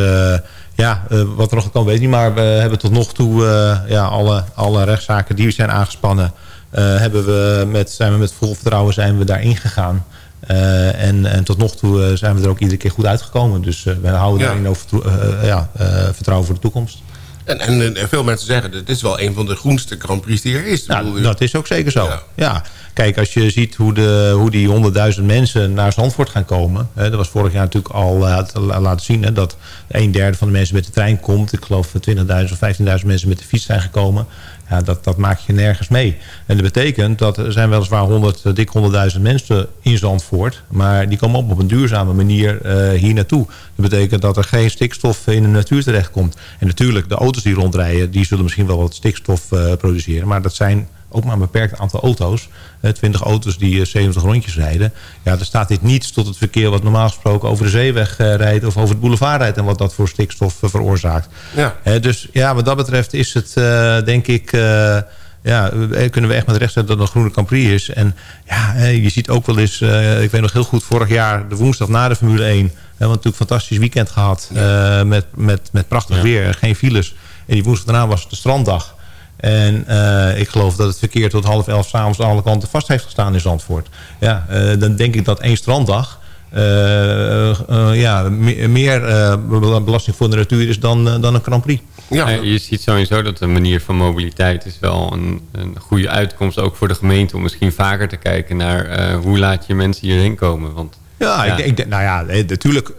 ja, wat er nog kan weet ik niet. Maar we hebben tot nog toe ja, alle, alle rechtszaken die zijn aangespannen... hebben we met, zijn we met vol vertrouwen zijn we daarin gegaan. En, en tot nog toe zijn we er ook iedere keer goed uitgekomen. Dus we houden Ja. daarin eh, ja, vertrouwen voor de toekomst. En, en, en veel mensen zeggen, dit is wel een van de groenste Grand Prix die er is. Ik Nou, bedoel, dat is ook zeker zo. Ja. Ja. Kijk, als je ziet hoe, de, hoe die honderdduizend mensen naar Zandvoort gaan komen. Hè, dat was vorig jaar natuurlijk al eh, la- laten zien. Hè, dat een derde van de mensen met de trein komt. Ik geloof 20.000 of 15.000 mensen met de fiets zijn gekomen. Ja, dat, dat maak je nergens mee. En dat betekent dat er zijn weliswaar 100, eh, dik 100.000 mensen in Zandvoort. Maar die komen op op een duurzame manier eh, hier naartoe. Dat betekent dat er geen stikstof in de natuur terechtkomt. En natuurlijk, de auto's die rondrijden... die zullen misschien wel wat stikstof eh, produceren. Maar dat zijn ook maar een beperkt aantal auto's. Eh, 20 auto's die eh, 70 rondjes rijden. Ja, er staat dit niets tot het verkeer wat normaal gesproken over de zeeweg eh, rijdt... of over het boulevard rijdt en wat dat voor stikstof eh, veroorzaakt. Ja. Dus ja, wat dat betreft is het, eh, denk ik... eh, ja, eh, kunnen we echt met recht zetten dat het een groene Prix is. En ja, eh, je ziet ook wel eens... eh, ik weet nog heel goed, vorig jaar de woensdag na de Formule 1... hebben we natuurlijk een fantastisch weekend gehad. eh, met, met, met prachtig weer, geen files. En die woensdag daarna was het de stranddag. En eh, ik geloof dat het verkeer tot half elf s'avonds aan alle kanten vast heeft gestaan in Zandvoort. Ja, eh, dan denk ik dat één stranddag eh, eh, ja, me- meer eh, belasting voor de natuur is dan, dan een Grand Prix. Ja, je ziet sowieso dat de manier van mobiliteit is wel een, een goede uitkomst. Ook voor de gemeente om misschien vaker te kijken naar eh, hoe laat je mensen hierheen komen. Want Ja, Ja. Ik, denk- nou ja, natuurlijk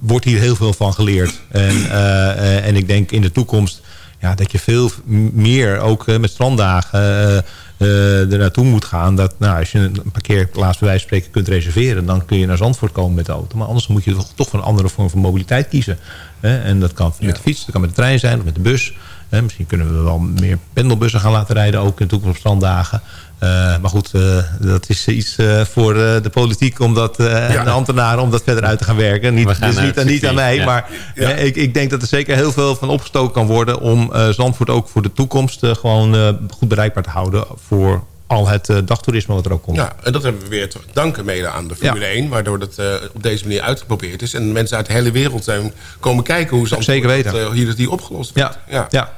wordt hier heel veel van geleerd. En, eh, eh, en ik denk in de toekomst ja, dat je veel meer, ook eh, met stranddagen, eh, eh, er naartoe moet gaan. Dat, nou, als je een parkeerplaats bij wijze van spreken kunt reserveren... dan kun je naar Zandvoort komen met de auto. Maar anders moet je toch, toch een andere vorm van mobiliteit kiezen. Hè? En dat kan met de fiets, dat kan met de trein zijn of met de bus. Hè? Misschien kunnen we wel meer pendelbussen gaan laten rijden... ook in de toekomst op stranddagen. Eh, maar goed, eh, dat is iets eh, voor eh, de politiek om dat, eh, en de ambtenaren om dat verder uit te gaan werken. Niet, gaan dus niet, aan mij, ja. maar Ja. eh, ik, ik denk dat er zeker heel veel van opgestoken kan worden... om eh, Zandvoort ook voor de toekomst gewoon eh, goed bereikbaar te houden voor al het eh, dagtoerisme wat er ook komt. Ja, en dat hebben we weer te danken mede aan de Formule 1... waardoor dat eh, op deze manier uitgeprobeerd is. En mensen uit de hele wereld zijn komen kijken hoe ze Zeker weten. Dat, hier dat die opgelost wordt. Ja, ja.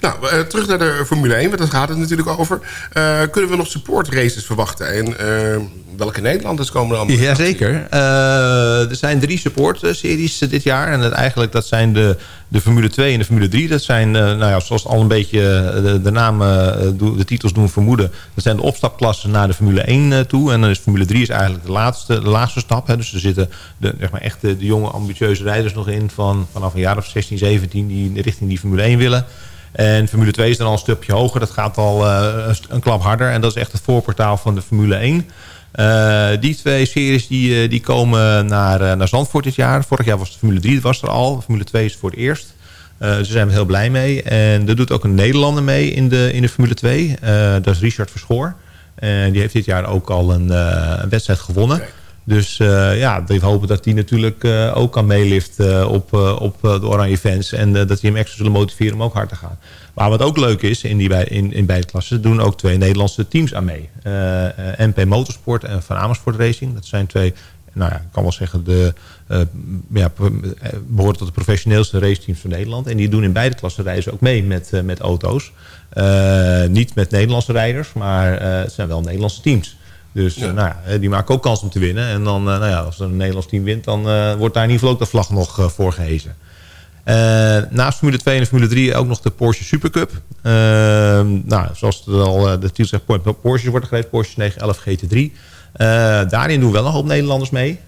Nou, eh, terug naar de Formule 1, want daar gaat het natuurlijk over. Eh, kunnen we nog support races verwachten? En eh, welke Nederlanders komen er allemaal? Jazeker. Er zijn drie support-series dit jaar. En eigenlijk dat zijn de, de Formule 2 en de Formule 3. Dat zijn, nou ja, zoals al een beetje de, namen, de titels doen vermoeden. Dat zijn de opstapklassen naar de Formule 1 eh, toe. En dan is Formule 3 is eigenlijk de laatste, de laatste stap. Hè. Dus er zitten de, zeg maar echt de, de jonge ambitieuze rijders nog in... Van, vanaf een jaar of 16, 17 die richting die Formule 1 willen. En Formule 2 is dan al een stukje hoger. Dat gaat al eh, een, klap harder. En dat is echt het voorportaal van de Formule 1. Eh, die twee series die, eh, die komen naar, naar Zandvoort dit jaar. Vorig jaar was de Formule 3 dat was er al. Formule 2 is voor het eerst. Dus daar zijn we heel blij mee. En er doet ook een Nederlander mee in de, in de Formule 2. Eh, dat is Richard Verschoor. En die heeft dit jaar ook al een, een wedstrijd gewonnen. Dus eh, ja, we hopen dat hij natuurlijk eh, ook kan meeliften op, eh, op eh, de Oranje fans. En dat hij hem extra zullen motiveren om ook hard te gaan. Maar wat ook leuk is, in, die bij, in, in beide klassen... doen ook twee Nederlandse teams aan mee. MP Motorsport en Van Amersfoort Racing. Dat zijn twee, nou ja, ik kan wel zeggen... de ja, eh, behoren tot de professioneelste raceteams van Nederland. En die doen in beide klassen reizen ook mee met, met auto's. Niet met Nederlandse rijders, maar het zijn wel Nederlandse teams. Dus nou ja, die maken ook kans om te winnen. En dan, eh, nou ja, als er een Nederlands team wint, dan eh, wordt daar in ieder geval ook de vlag nog eh, voor gehezen. Eh, naast Formule 2 en Formule 3 ook nog de Porsche Supercup. Uh, nou, zoals het al de titel zegt, Por- Porsche wordt er gereden. Porsche 911 GT3. Eh, daarin doen wel een hoop Nederlanders mee.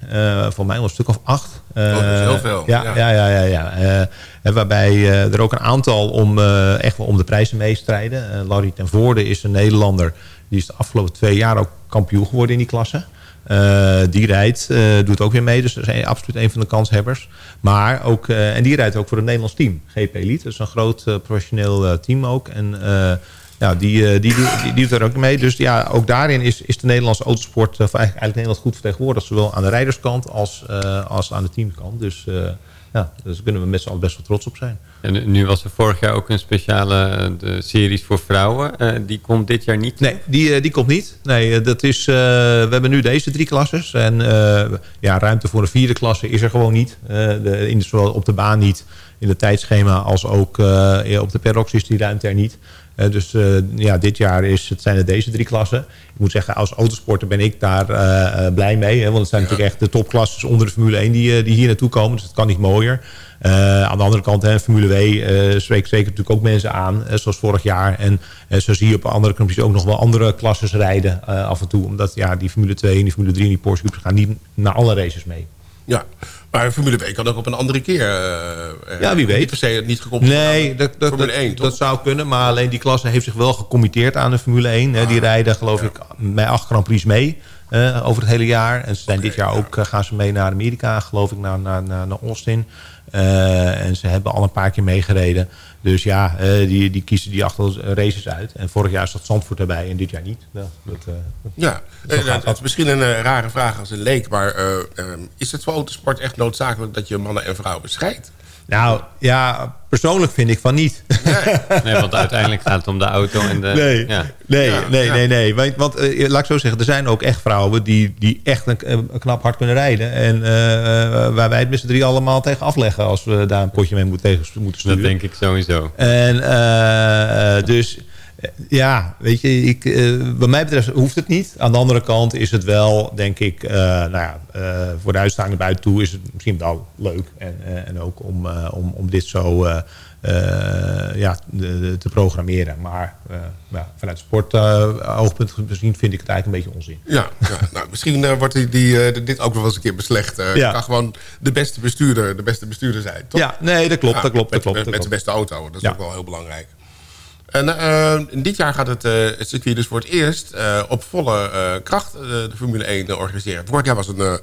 Voor mij wel een stuk of acht. Oh, dat is heel veel. Ja, Ja. ja, ja. ja, en waarbij er ook een aantal om, echt wel om de prijzen meestrijden. Eh Larry ten Voorde is een Nederlander. Die is de afgelopen twee jaar ook kampioen geworden in die klasse. Eh, die rijdt, eh, doet ook weer mee. Dus dat is absoluut een van de kanshebbers. Maar ook, eh, en die rijdt ook voor het Nederlands team. GP Elite, dat is een groot professioneel team ook. En ja, die, die, die, doet er ook mee. Dus ja, ook daarin is, is de Nederlandse autosport eigenlijk, eigenlijk Nederland goed vertegenwoordigd. Zowel aan de rijderskant als, als aan de teamkant. Dus ja, dus daar kunnen we met z'n allen best wel trots op zijn. En nu was er vorig jaar ook een speciale eh, de series voor vrouwen. Eh, die komt dit jaar niet. Nee, die, eh, die komt niet. Nee, dat is, we hebben nu deze drie klasses. En ja, ruimte voor een vierde klasse is er gewoon niet. De, in, zowel op de baan niet, in het tijdschema als ook op de perrox is die ruimte er niet. Eh, dus eh, ja, dit jaar is, het zijn het deze drie klassen. Ik moet zeggen, als autosporter ben ik daar eh, blij mee. Hè, want het zijn natuurlijk echt de topklasses onder de Formule 1 die, die hier naartoe komen. Dus het kan niet mooier. Aan de andere kant, hè, Formule W eh spreekt zeker natuurlijk ook mensen aan, zoals vorig jaar. En zo zie je op andere competities ook nog wel andere klasses rijden af en toe. Omdat ja, die Formule 2 en die Formule 3 en die Porsche Cups gaan niet naar alle races mee. Ja, maar Formule 2 kan ook op een andere keer... eh, eh, Ja, wie weet. Niet per se niet gekoppeld Nee, aan dat, dat, Formule dat, 1, toch? dat zou kunnen. Maar alleen die klasse heeft zich wel gecommitteerd aan de Formule 1. Hè. Die rijden geloof ik bij acht Grand Prix mee eh, over het hele jaar. En ze zijn dit jaar ook, gaan ze mee naar Amerika, geloof ik, naar, naar, naar, Austin. En ze hebben al een paar keer meegereden. Dus ja, eh, die, die kiezen die acht races uit. En vorig jaar zat Zandvoort erbij en dit jaar niet. Ja, dat, eh, Ja, Zo eh, dat. is misschien een rare vraag als een leek... maar eh, eh, is het voor autosport echt noodzakelijk... dat je mannen en vrouwen scheidt? Nou, ja, persoonlijk vind ik van niet. Nee, want <laughs> uiteindelijk gaat het om de auto en de... Nee, Ja. nee, Ja, nee, ja. nee, nee. Want, want eh, laat ik zo zeggen, er zijn ook echt vrouwen die, die echt een, een knap hard kunnen rijden. En eh, eh, waar wij het met z'n drie allemaal tegen afleggen als we daar een potje mee moeten, tegen moeten sturen. Dat denk ik sowieso. En dus ja, weet je, ik, eh, wat mij betreft hoeft het niet. Aan de andere kant is het wel, denk ik, eh, nou ja, eh, voor de uitstaande buiten toe is het misschien wel leuk. En, en ook om, om, om dit zo ja, de- te programmeren. Maar ja, vanuit sportoogpunt gezien vind ik het eigenlijk een beetje onzin. Ja, ja. <laughs> nou, misschien wordt die, die, dit ook nog wel eens een keer beslecht. Ja. Kan gewoon de beste bestuurder, de beste bestuurder zijn, toch? Ja, nee, dat klopt, dat klopt, dat met, klopt. Met, dat met de klopt. beste auto, dat is ook wel heel belangrijk. En eh, in dit jaar gaat het, eh, het circuit dus voor het eerst eh, op volle eh, kracht eh, de Formule 1 organiseren. Vorig jaar was eh,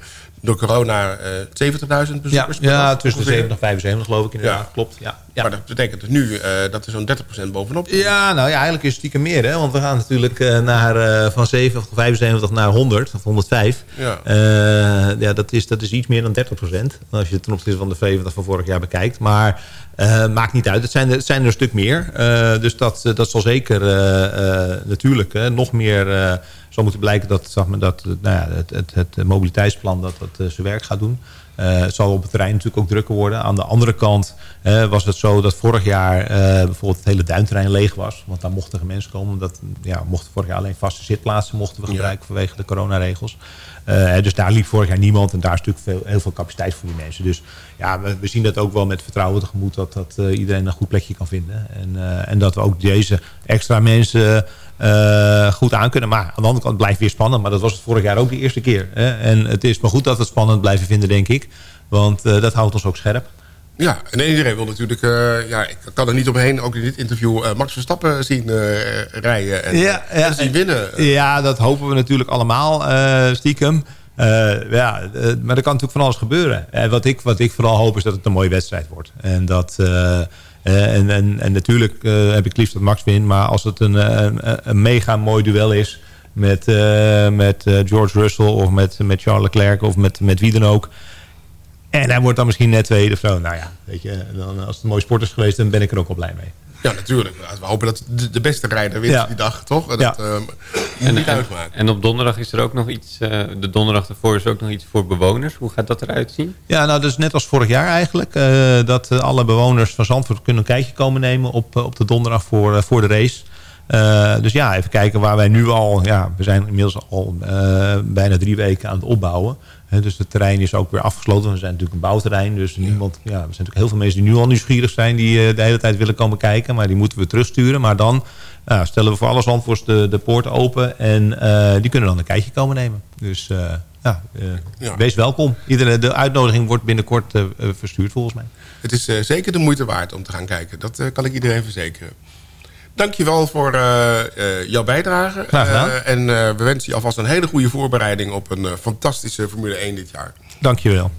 door corona eh 70.000 Ja, bezoekers. ja dag tussen de ongeveer. 70 en 75 geloof ik inderdaad. Ja. Klopt, ja. Maar dat betekent dus nu eh, dat er zo'n 30% bovenop komt. Ja, nou ja, eigenlijk is het stiekem meer. Hè? Want we gaan natuurlijk eh, naar, eh, van 70 of 75 naar 100 of 105. Ja. Eh, ja, dat, is, dat is iets meer dan 30% Als je het ten opzichte van de 70 van vorig jaar bekijkt. Maar eh, maakt niet uit. Het zijn, er- het zijn er een stuk meer. Eh, dus dat, dat zal zeker eh, eh, natuurlijk eh, nog meer... eh, zal moeten blijken dat, zeg maar, dat nou ja, het, het, het mobiliteitsplan dat dat eh, zijn werk gaat doen. Eh, het zal op het terrein natuurlijk ook drukker worden. Aan de andere kant eh, was het zo dat vorig jaar eh, bijvoorbeeld het hele duinterrein leeg was. Want daar mochten geen mensen komen. Dat, ja, mochten vorig jaar alleen vaste zitplaatsen mochten we gebruiken vanwege de coronaregels. Eh, dus daar liep vorig jaar niemand. En daar is natuurlijk veel, heel veel capaciteit voor die mensen. Dus ja, we, we zien dat ook wel met vertrouwen tegemoet. Dat, dat eh, iedereen een goed plekje kan vinden. En, eh, en dat we ook deze extra mensen eh, goed aan kunnen. Maar aan de andere kant blijft weer spannend. Maar dat was het vorig jaar ook de eerste keer. Hè? En het is maar goed dat we het spannend blijven vinden, denk ik. Want eh, dat houdt ons ook scherp. Ja, en iedereen wil natuurlijk... eh, ja, ik kan er niet omheen, ook in dit interview... eh, Max Verstappen zien rijden en, Ja, ja. en zien winnen. Ja, dat hopen we natuurlijk allemaal stiekem. Ja, maar er kan natuurlijk van alles gebeuren. En wat, ik, wat ik vooral hoop is dat het een mooie wedstrijd wordt. En, dat, en, en, en natuurlijk eh, heb ik liefst dat Max wint. Maar als het een, eh, een, een mega mooi duel is... met, eh, met eh, George Russell of met, met Charles Leclerc of met, met wie dan ook... En hij wordt dan misschien net tweede of. Nou ja, weet je, dan, als het een mooi sport is geweest... dan ben ik er ook al blij mee. Ja, natuurlijk. We hopen dat de, de beste rijder wint Ja. die dag, toch? En Ja. Dat eh, moet En, niet en, op donderdag is er ook nog iets... eh, de donderdag ervoor is ook nog iets voor bewoners. Hoe gaat dat eruit zien? Ja, nou, dus net als vorig jaar eigenlijk. eh, dat eh, alle bewoners van Zandvoort kunnen een kijkje komen nemen op, op de donderdag voor, voor de race. Eh, dus ja, even kijken waar wij nu al... Ja, we zijn inmiddels al eh, bijna drie weken aan het opbouwen. Dus het terrein is ook weer afgesloten. We zijn natuurlijk een bouwterrein. Dus niemand, ja, er zijn natuurlijk heel veel mensen die nu al nieuwsgierig zijn... die eh, de hele tijd willen komen kijken. Maar die moeten we terugsturen. Maar dan stellen we voor alle Zandvoorts de, de poort open. En eh, die kunnen dan een kijkje komen nemen. Dus eh, ja, Ja. wees welkom. Iedere, de uitnodiging wordt binnenkort verstuurd volgens mij. Het is zeker de moeite waard om te gaan kijken. Dat kan ik iedereen verzekeren. Dankjewel voor eh, eh, jouw bijdrage. Graag gedaan. Eh, en we wensen je alvast een hele goede voorbereiding... op een fantastische Formule 1 dit jaar. Dankjewel.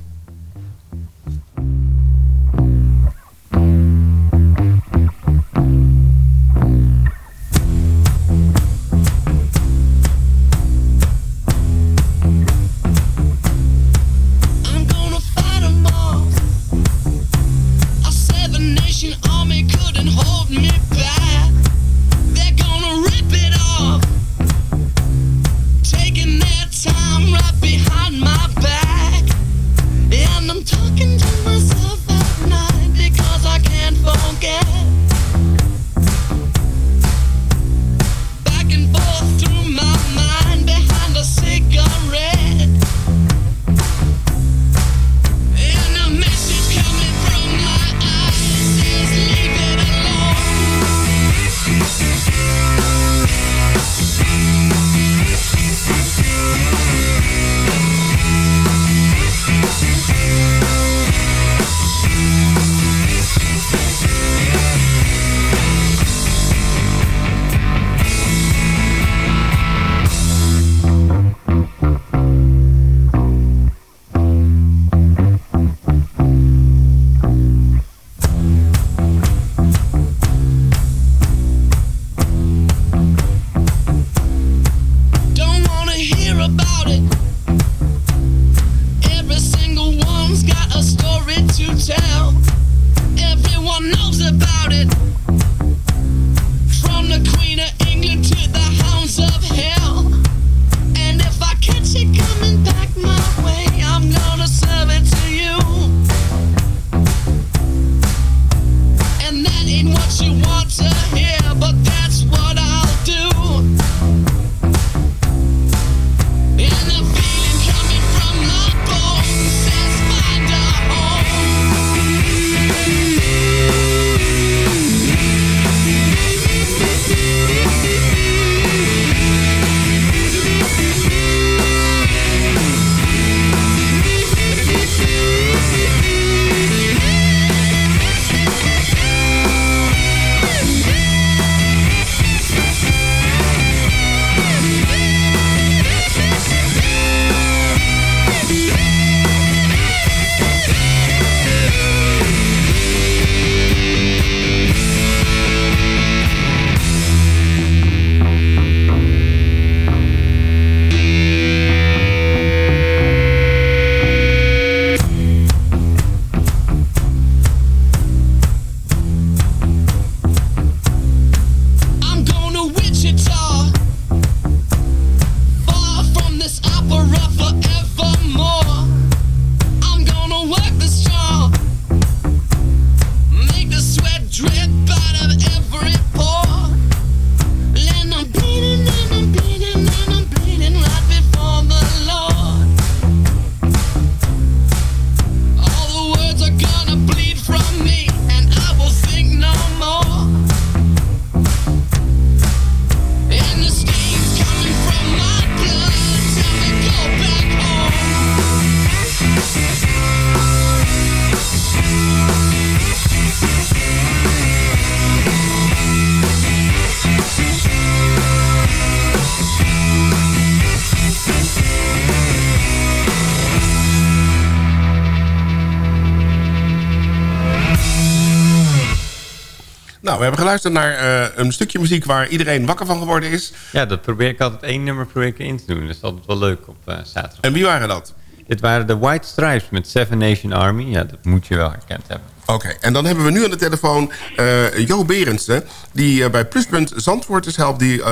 Nou, we hebben geluisterd naar eh, een stukje muziek waar iedereen wakker van geworden is. Ja, dat probeer ik altijd één nummer probeer ik in te doen. Dat is altijd wel leuk op eh, zaterdag. En wie waren dat? Dit waren de White Stripes met Seven Nation Army. Ja, dat moet je wel herkend hebben. Oké, en dan hebben we nu aan de telefoon eh Jo Berendsen... die bij Pluspunt Zandvoorters helpt die,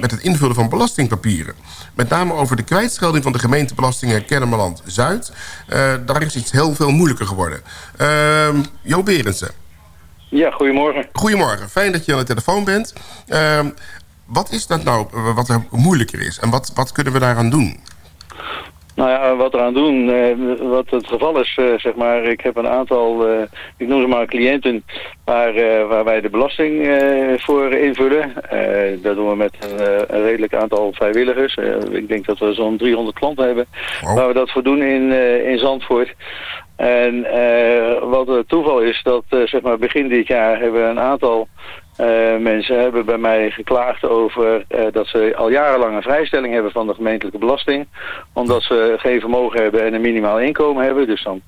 met het invullen van belastingpapieren. Met name over de kwijtschelding van de gemeentebelastingen Kennemerland-Zuid. Daar is iets heel veel moeilijker geworden. Ehm jo Berendsen. Ja, goedemorgen. Goedemorgen, fijn dat je aan de telefoon bent. Ehm, wat is dat nou wat er moeilijker is? En wat, wat kunnen we daaraan doen? Nou ja, wat eraan doen, eh, wat het geval is, eh, zeg maar, ik heb een aantal, eh, ik noem ze maar cliënten, waar, waar wij de belasting voor invullen. Dat doen we met een, redelijk aantal vrijwilligers. Ik denk dat we zo'n 300 klanten hebben, waar we dat voor doen in, in Zandvoort. En eh, wat het toeval is, dat eh, zeg maar begin dit jaar hebben een aantal eh, mensen hebben bij mij geklaagd over dat ze al jarenlang een vrijstelling hebben van de gemeentelijke belasting. Omdat ze geen vermogen hebben en een minimaal inkomen hebben. Dus dan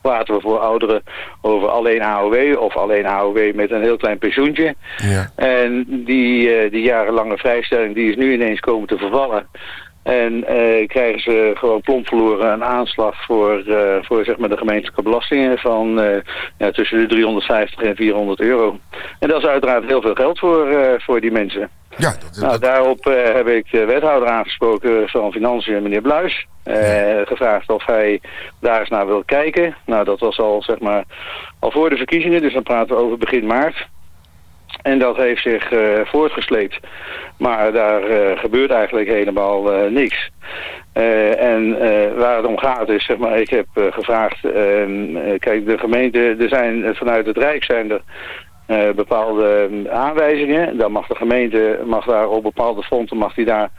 praten we voor ouderen over alleen AOW of alleen AOW met een heel klein pensioentje. Ja. En die, die jarenlange vrijstelling die is nu ineens komen te vervallen. En eh, krijgen ze gewoon plomp verloren een aanslag voor, eh, voor zeg maar de gemeentelijke belastingen van eh, ja, tussen de 350 en 400 euro. En dat is uiteraard heel veel geld voor, voor die mensen. Ja, nou, daarop heb ik de wethouder aangesproken van Financiën, meneer Bluis. Gevraagd of hij daar eens naar wil kijken. Nou, dat was al, zeg maar, al voor de verkiezingen, dus dan praten we over begin maart. En dat heeft zich eh, voortgesleept. Maar daar eh, gebeurt eigenlijk helemaal eh, niks. En waar het om gaat is, zeg maar, ik heb gevraagd, ehm, eh, kijk, de gemeente, er zijn vanuit het Rijk zijn er bepaalde eh, aanwijzingen. Dan mag de gemeente, mag daar op bepaalde fronten, mag die daar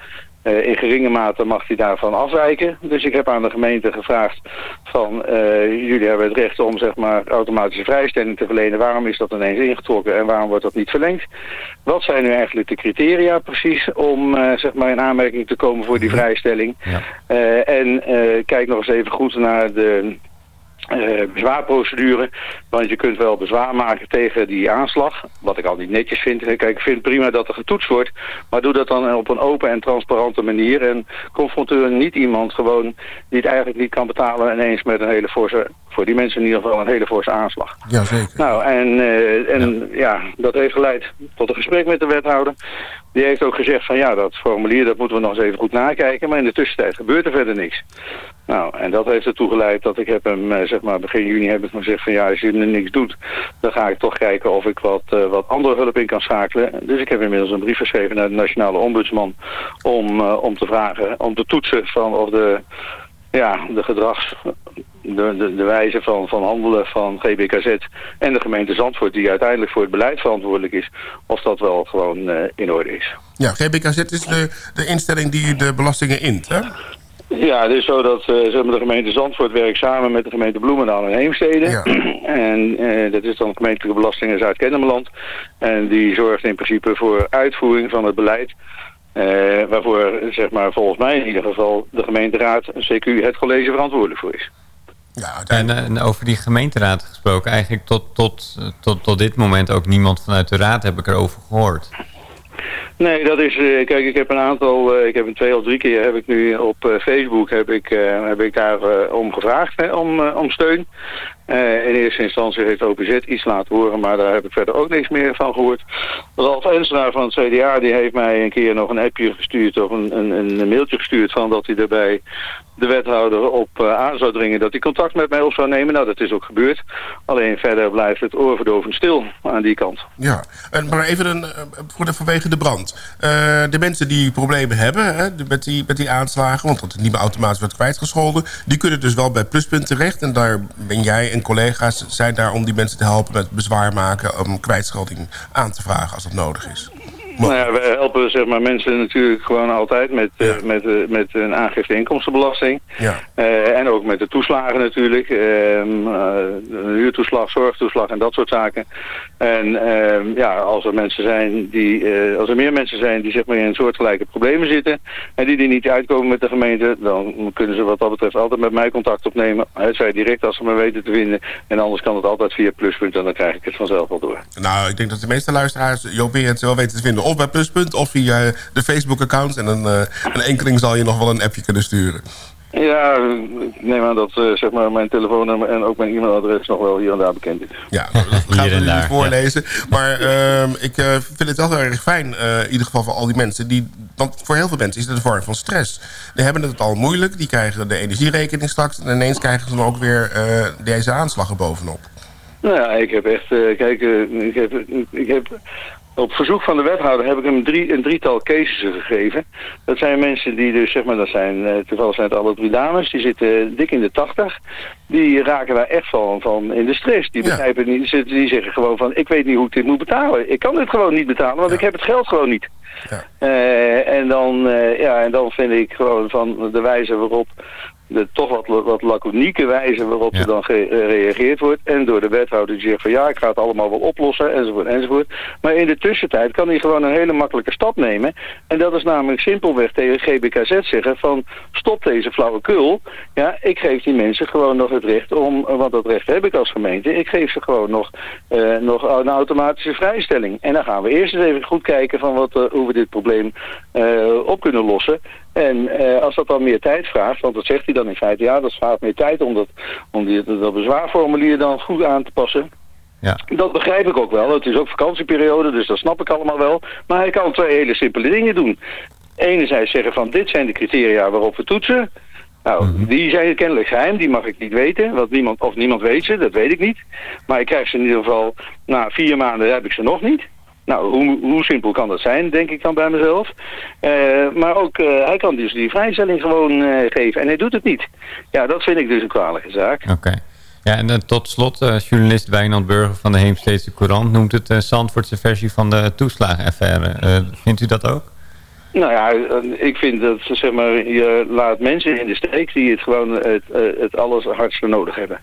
eh, in geringe mate mag die daarvan afwijken. Dus ik heb aan de gemeente gevraagd van eh, jullie hebben het recht om zeg maar automatische vrijstelling te verlenen. Waarom is dat ineens ingetrokken en waarom wordt dat niet verlengd? Wat zijn nu eigenlijk de criteria precies om eh, zeg maar in aanmerking te komen voor die vrijstelling? Eh, en eh, kijk nog eens even goed naar de eh, bezwaarprocedure. Want je kunt wel bezwaar maken tegen die aanslag. Wat ik al niet netjes vind. Kijk, ik vind prima dat er getoetst wordt. Maar doe dat dan op een open en transparante manier. En confronteer niet iemand gewoon die het eigenlijk niet kan betalen. Ineens met een hele forse, voor die mensen in ieder geval een hele forse aanslag. Jazeker. Nou, en, eh, en ja. dat heeft geleid tot een gesprek met de wethouder. Die heeft ook gezegd van ja, dat formulier dat moeten we nog eens even goed nakijken. Maar in de tussentijd gebeurt er verder niks. Nou, en dat heeft ertoe geleid dat ik heb hem, eh, zeg maar, begin juni heb ik gezegd van ja, als je er niks doet, dan ga ik toch kijken of ik wat, eh, wat andere hulp in kan schakelen. Dus ik heb inmiddels een brief geschreven naar de nationale ombudsman om, eh, om te vragen, om te toetsen van of de, ja, de gedrags, de, de, de wijze van, van handelen van GBKZ en de gemeente Zandvoort, die uiteindelijk voor het beleid verantwoordelijk is, of dat wel gewoon eh, in orde is. Ja, GBKZ is de, de instelling die de belastingen int, hè? Ja, het is zo dat eh, zeg maar, de gemeente Zandvoort werkt samen met de gemeente Bloemendaal en Heemstede. <clears throat> En eh, dat is dan gemeentelijke belastingen Zuid-Kennemerland. En die zorgt in principe voor uitvoering van het beleid. eh, waarvoor, zeg maar, volgens mij in ieder geval de gemeenteraad, CQ, het college verantwoordelijk voor is. En, eh, en over die gemeenteraad gesproken, eigenlijk tot, tot, tot, tot dit moment ook niemand vanuit de raad heb ik erover gehoord. Nee, dat is, eh, kijk, ik heb een aantal, eh, ik heb een twee of drie keer heb ik nu op eh, Facebook heb ik, heb ik daar om gevraagd, hè, om, om steun. In eerste instantie heeft OPZ iets laten horen, maar daar heb ik verder ook niks meer van gehoord. Ralf Enselaar van het CDA, die heeft mij een keer nog een appje gestuurd of een, een, een mailtje gestuurd van dat hij erbij de wethouder op aan zou dringen dat hij contact met mij op zou nemen. Nou, dat is ook gebeurd. Alleen verder blijft het oorverdovend stil aan die kant. Ja, en maar even een, voor de, vanwege de brand. Eh, de mensen die problemen hebben hè, met, die, met die aanslagen... want dat het niet meer automatisch wordt kwijtgescholden... die kunnen dus wel bij Pluspunt terecht. En daar ben jij en collega's zijn daar om die mensen te helpen... met bezwaar maken om kwijtschelding aan te vragen als dat nodig is. Nou ja, we helpen zeg maar, mensen natuurlijk gewoon altijd met, eh, met, eh, met een aangifte inkomstenbelasting. Ja. Eh, en ook met de toeslagen natuurlijk. Ehm, eh, huurtoeslag, zorgtoeslag en dat soort zaken. En ehm, ja, als er mensen zijn die, als er meer mensen zijn die zeg maar in soortgelijke problemen zitten en die er niet uitkomen met de gemeente, dan kunnen ze wat dat betreft altijd met mij contact opnemen. Het zij direct als ze me weten te vinden. En anders kan het altijd via Pluspunt en dan krijg ik het vanzelf wel door. Nou, ik denk dat de meeste luisteraars Joop Berends wel weten te vinden. Of bij Pluspunt of via de Facebook-account. En een, eh, een enkeling zal je nog wel een appje kunnen sturen. Ja, ik neem aan dat eh, zeg maar mijn telefoonnummer en ook mijn e-mailadres nog wel hier en daar bekend is. Ja, <laughs> dat gaan we nu niet voorlezen. Maar ehm, ik eh, vind het wel heel erg fijn, eh, in ieder geval voor al die mensen. Die, want voor heel veel mensen is het een vorm van stress. Die hebben het al moeilijk, die krijgen de energierekening straks... en ineens krijgen ze dan ook weer eh, deze aanslag er bovenop. Nou ja, ik heb echt, eh, kijk, eh, ik, heb, ik heb op verzoek van de wethouder heb ik hem drie, een drietal cases gegeven. Dat zijn mensen die dus, zeg maar, dat zijn, eh, toevallig zijn het alle drie dames, die zitten dik in de tachtig. Die raken daar echt van, van in de stress. Die begrijpen het niet, Ze- die zeggen gewoon van, ik weet niet hoe ik dit moet betalen. Ik kan dit gewoon niet betalen, want ik heb het geld gewoon niet. Eh, en, dan, eh, ja, en dan vind ik gewoon van de wijze waarop de toch wat, wat laconieke wijze waarop er dan gereageerd wordt. En door de wethouder die zegt van ja, ik ga het allemaal wel oplossen, enzovoort, enzovoort. Maar in de tussentijd kan hij gewoon een hele makkelijke stap nemen. En dat is namelijk simpelweg tegen GBKZ zeggen van stop deze flauwekul. Ja, ik geef die mensen gewoon nog het recht om, want dat recht heb ik als gemeente, ik geef ze gewoon nog, eh, nog een automatische vrijstelling. En dan gaan we eerst eens even goed kijken van wat, eh, hoe we dit probleem eh, op kunnen lossen. En eh, als dat dan meer tijd vraagt, want dat zegt hij dan in feite, ja, dat vraagt meer tijd om dat, om die, dat bezwaarformulier dan goed aan te passen. Ja. Dat begrijp ik ook wel. Het is ook vakantieperiode, dus dat snap ik allemaal wel. Maar hij kan twee hele simpele dingen doen. Enerzijds zeggen van dit zijn de criteria waarop we toetsen. Nou, die zijn kennelijk geheim, die mag ik niet weten. Want niemand, of niemand weet ze, dat weet ik niet. Maar ik krijg ze in ieder geval, na vier maanden heb ik ze nog niet. Nou, hoe, hoe simpel kan dat zijn, denk ik dan bij mezelf. Eh, maar ook, eh, hij kan dus die vrijstelling gewoon eh, geven. En hij doet het niet. Ja, dat vind ik dus een kwalijke zaak. Oké. Ja, en tot slot, journalist Wijnand Burger van de Heemsteedse Courant... noemt het uh, Zandvoortse versie van de toeslagenaffaire. Vindt u dat ook? Nou ja, eh, ik vind dat zeg maar, je laat mensen in de steek die het gewoon het, eh, het alles hardste nodig hebben.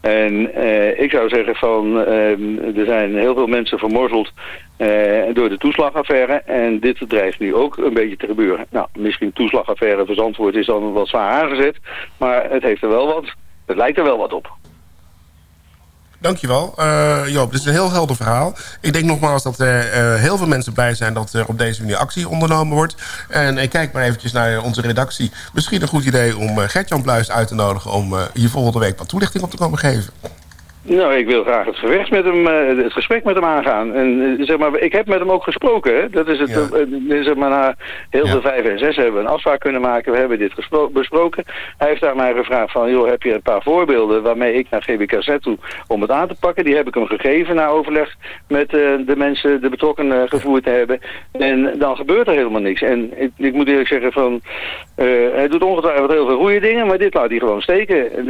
En eh, ik zou zeggen van, eh, er zijn heel veel mensen vermorzeld eh, door de toeslagaffaire. En dit dreigt nu ook een beetje te gebeuren. Nou, misschien toeslagaffaire verzandwoord is dan wat zwaar aangezet. Maar het heeft er wel wat, het lijkt er wel wat op. Dankjewel, uh, Joop. Dit is een heel helder verhaal. Ik denk nogmaals dat er uh, heel veel mensen blij zijn... dat er op deze manier actie ondernomen wordt. En ik kijk maar eventjes naar onze redactie. Misschien een goed idee om uh, Gert-Jan Bluis uit te nodigen... om hier volgende week wat toelichting op te komen geven. Nou, ik wil graag het met hem, uh, het gesprek met hem aangaan. En uh, zeg maar, ik heb met hem ook gesproken. Hè? Dat is het. Ja. Uh, zeg maar, na heel ja. veel vijf en zes hebben we een afspraak kunnen maken. We hebben dit besproken. Hij heeft aan mij gevraagd van, joh, heb je een paar voorbeelden waarmee ik naar GBKZ toe om het aan te pakken? Die heb ik hem gegeven na overleg met de mensen, de betrokkenen gevoerd te hebben. En dan gebeurt er helemaal niks. En ik, ik moet eerlijk zeggen van, hij doet ongetwijfeld heel veel goede dingen, maar dit laat hij gewoon steken.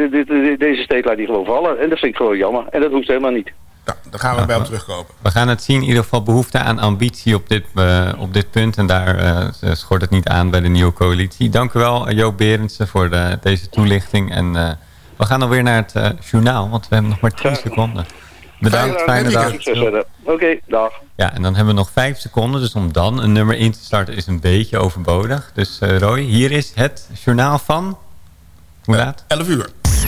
Deze steek laat hij gewoon vallen. En dat vind ik gewoon jammer. En dat hoeft helemaal niet. Ja, daar gaan we bij hem terugkomen. We gaan het zien. In ieder geval behoefte aan ambitie op dit, uh, op dit punt. En daar uh, schort het niet aan bij de nieuwe coalitie. Dank u wel, Joop Berendsen, voor de, deze toelichting. En uh, we gaan alweer naar het journaal, want we hebben nog maar 10 seconden. Bedankt, fijne dag. Oké, okay, dag. Ja, en dan hebben we nog 5 seconden. Dus om dan een nummer in te starten is een beetje overbodig. Dus Roy, hier is het journaal van... Hoe laat? 11 uur.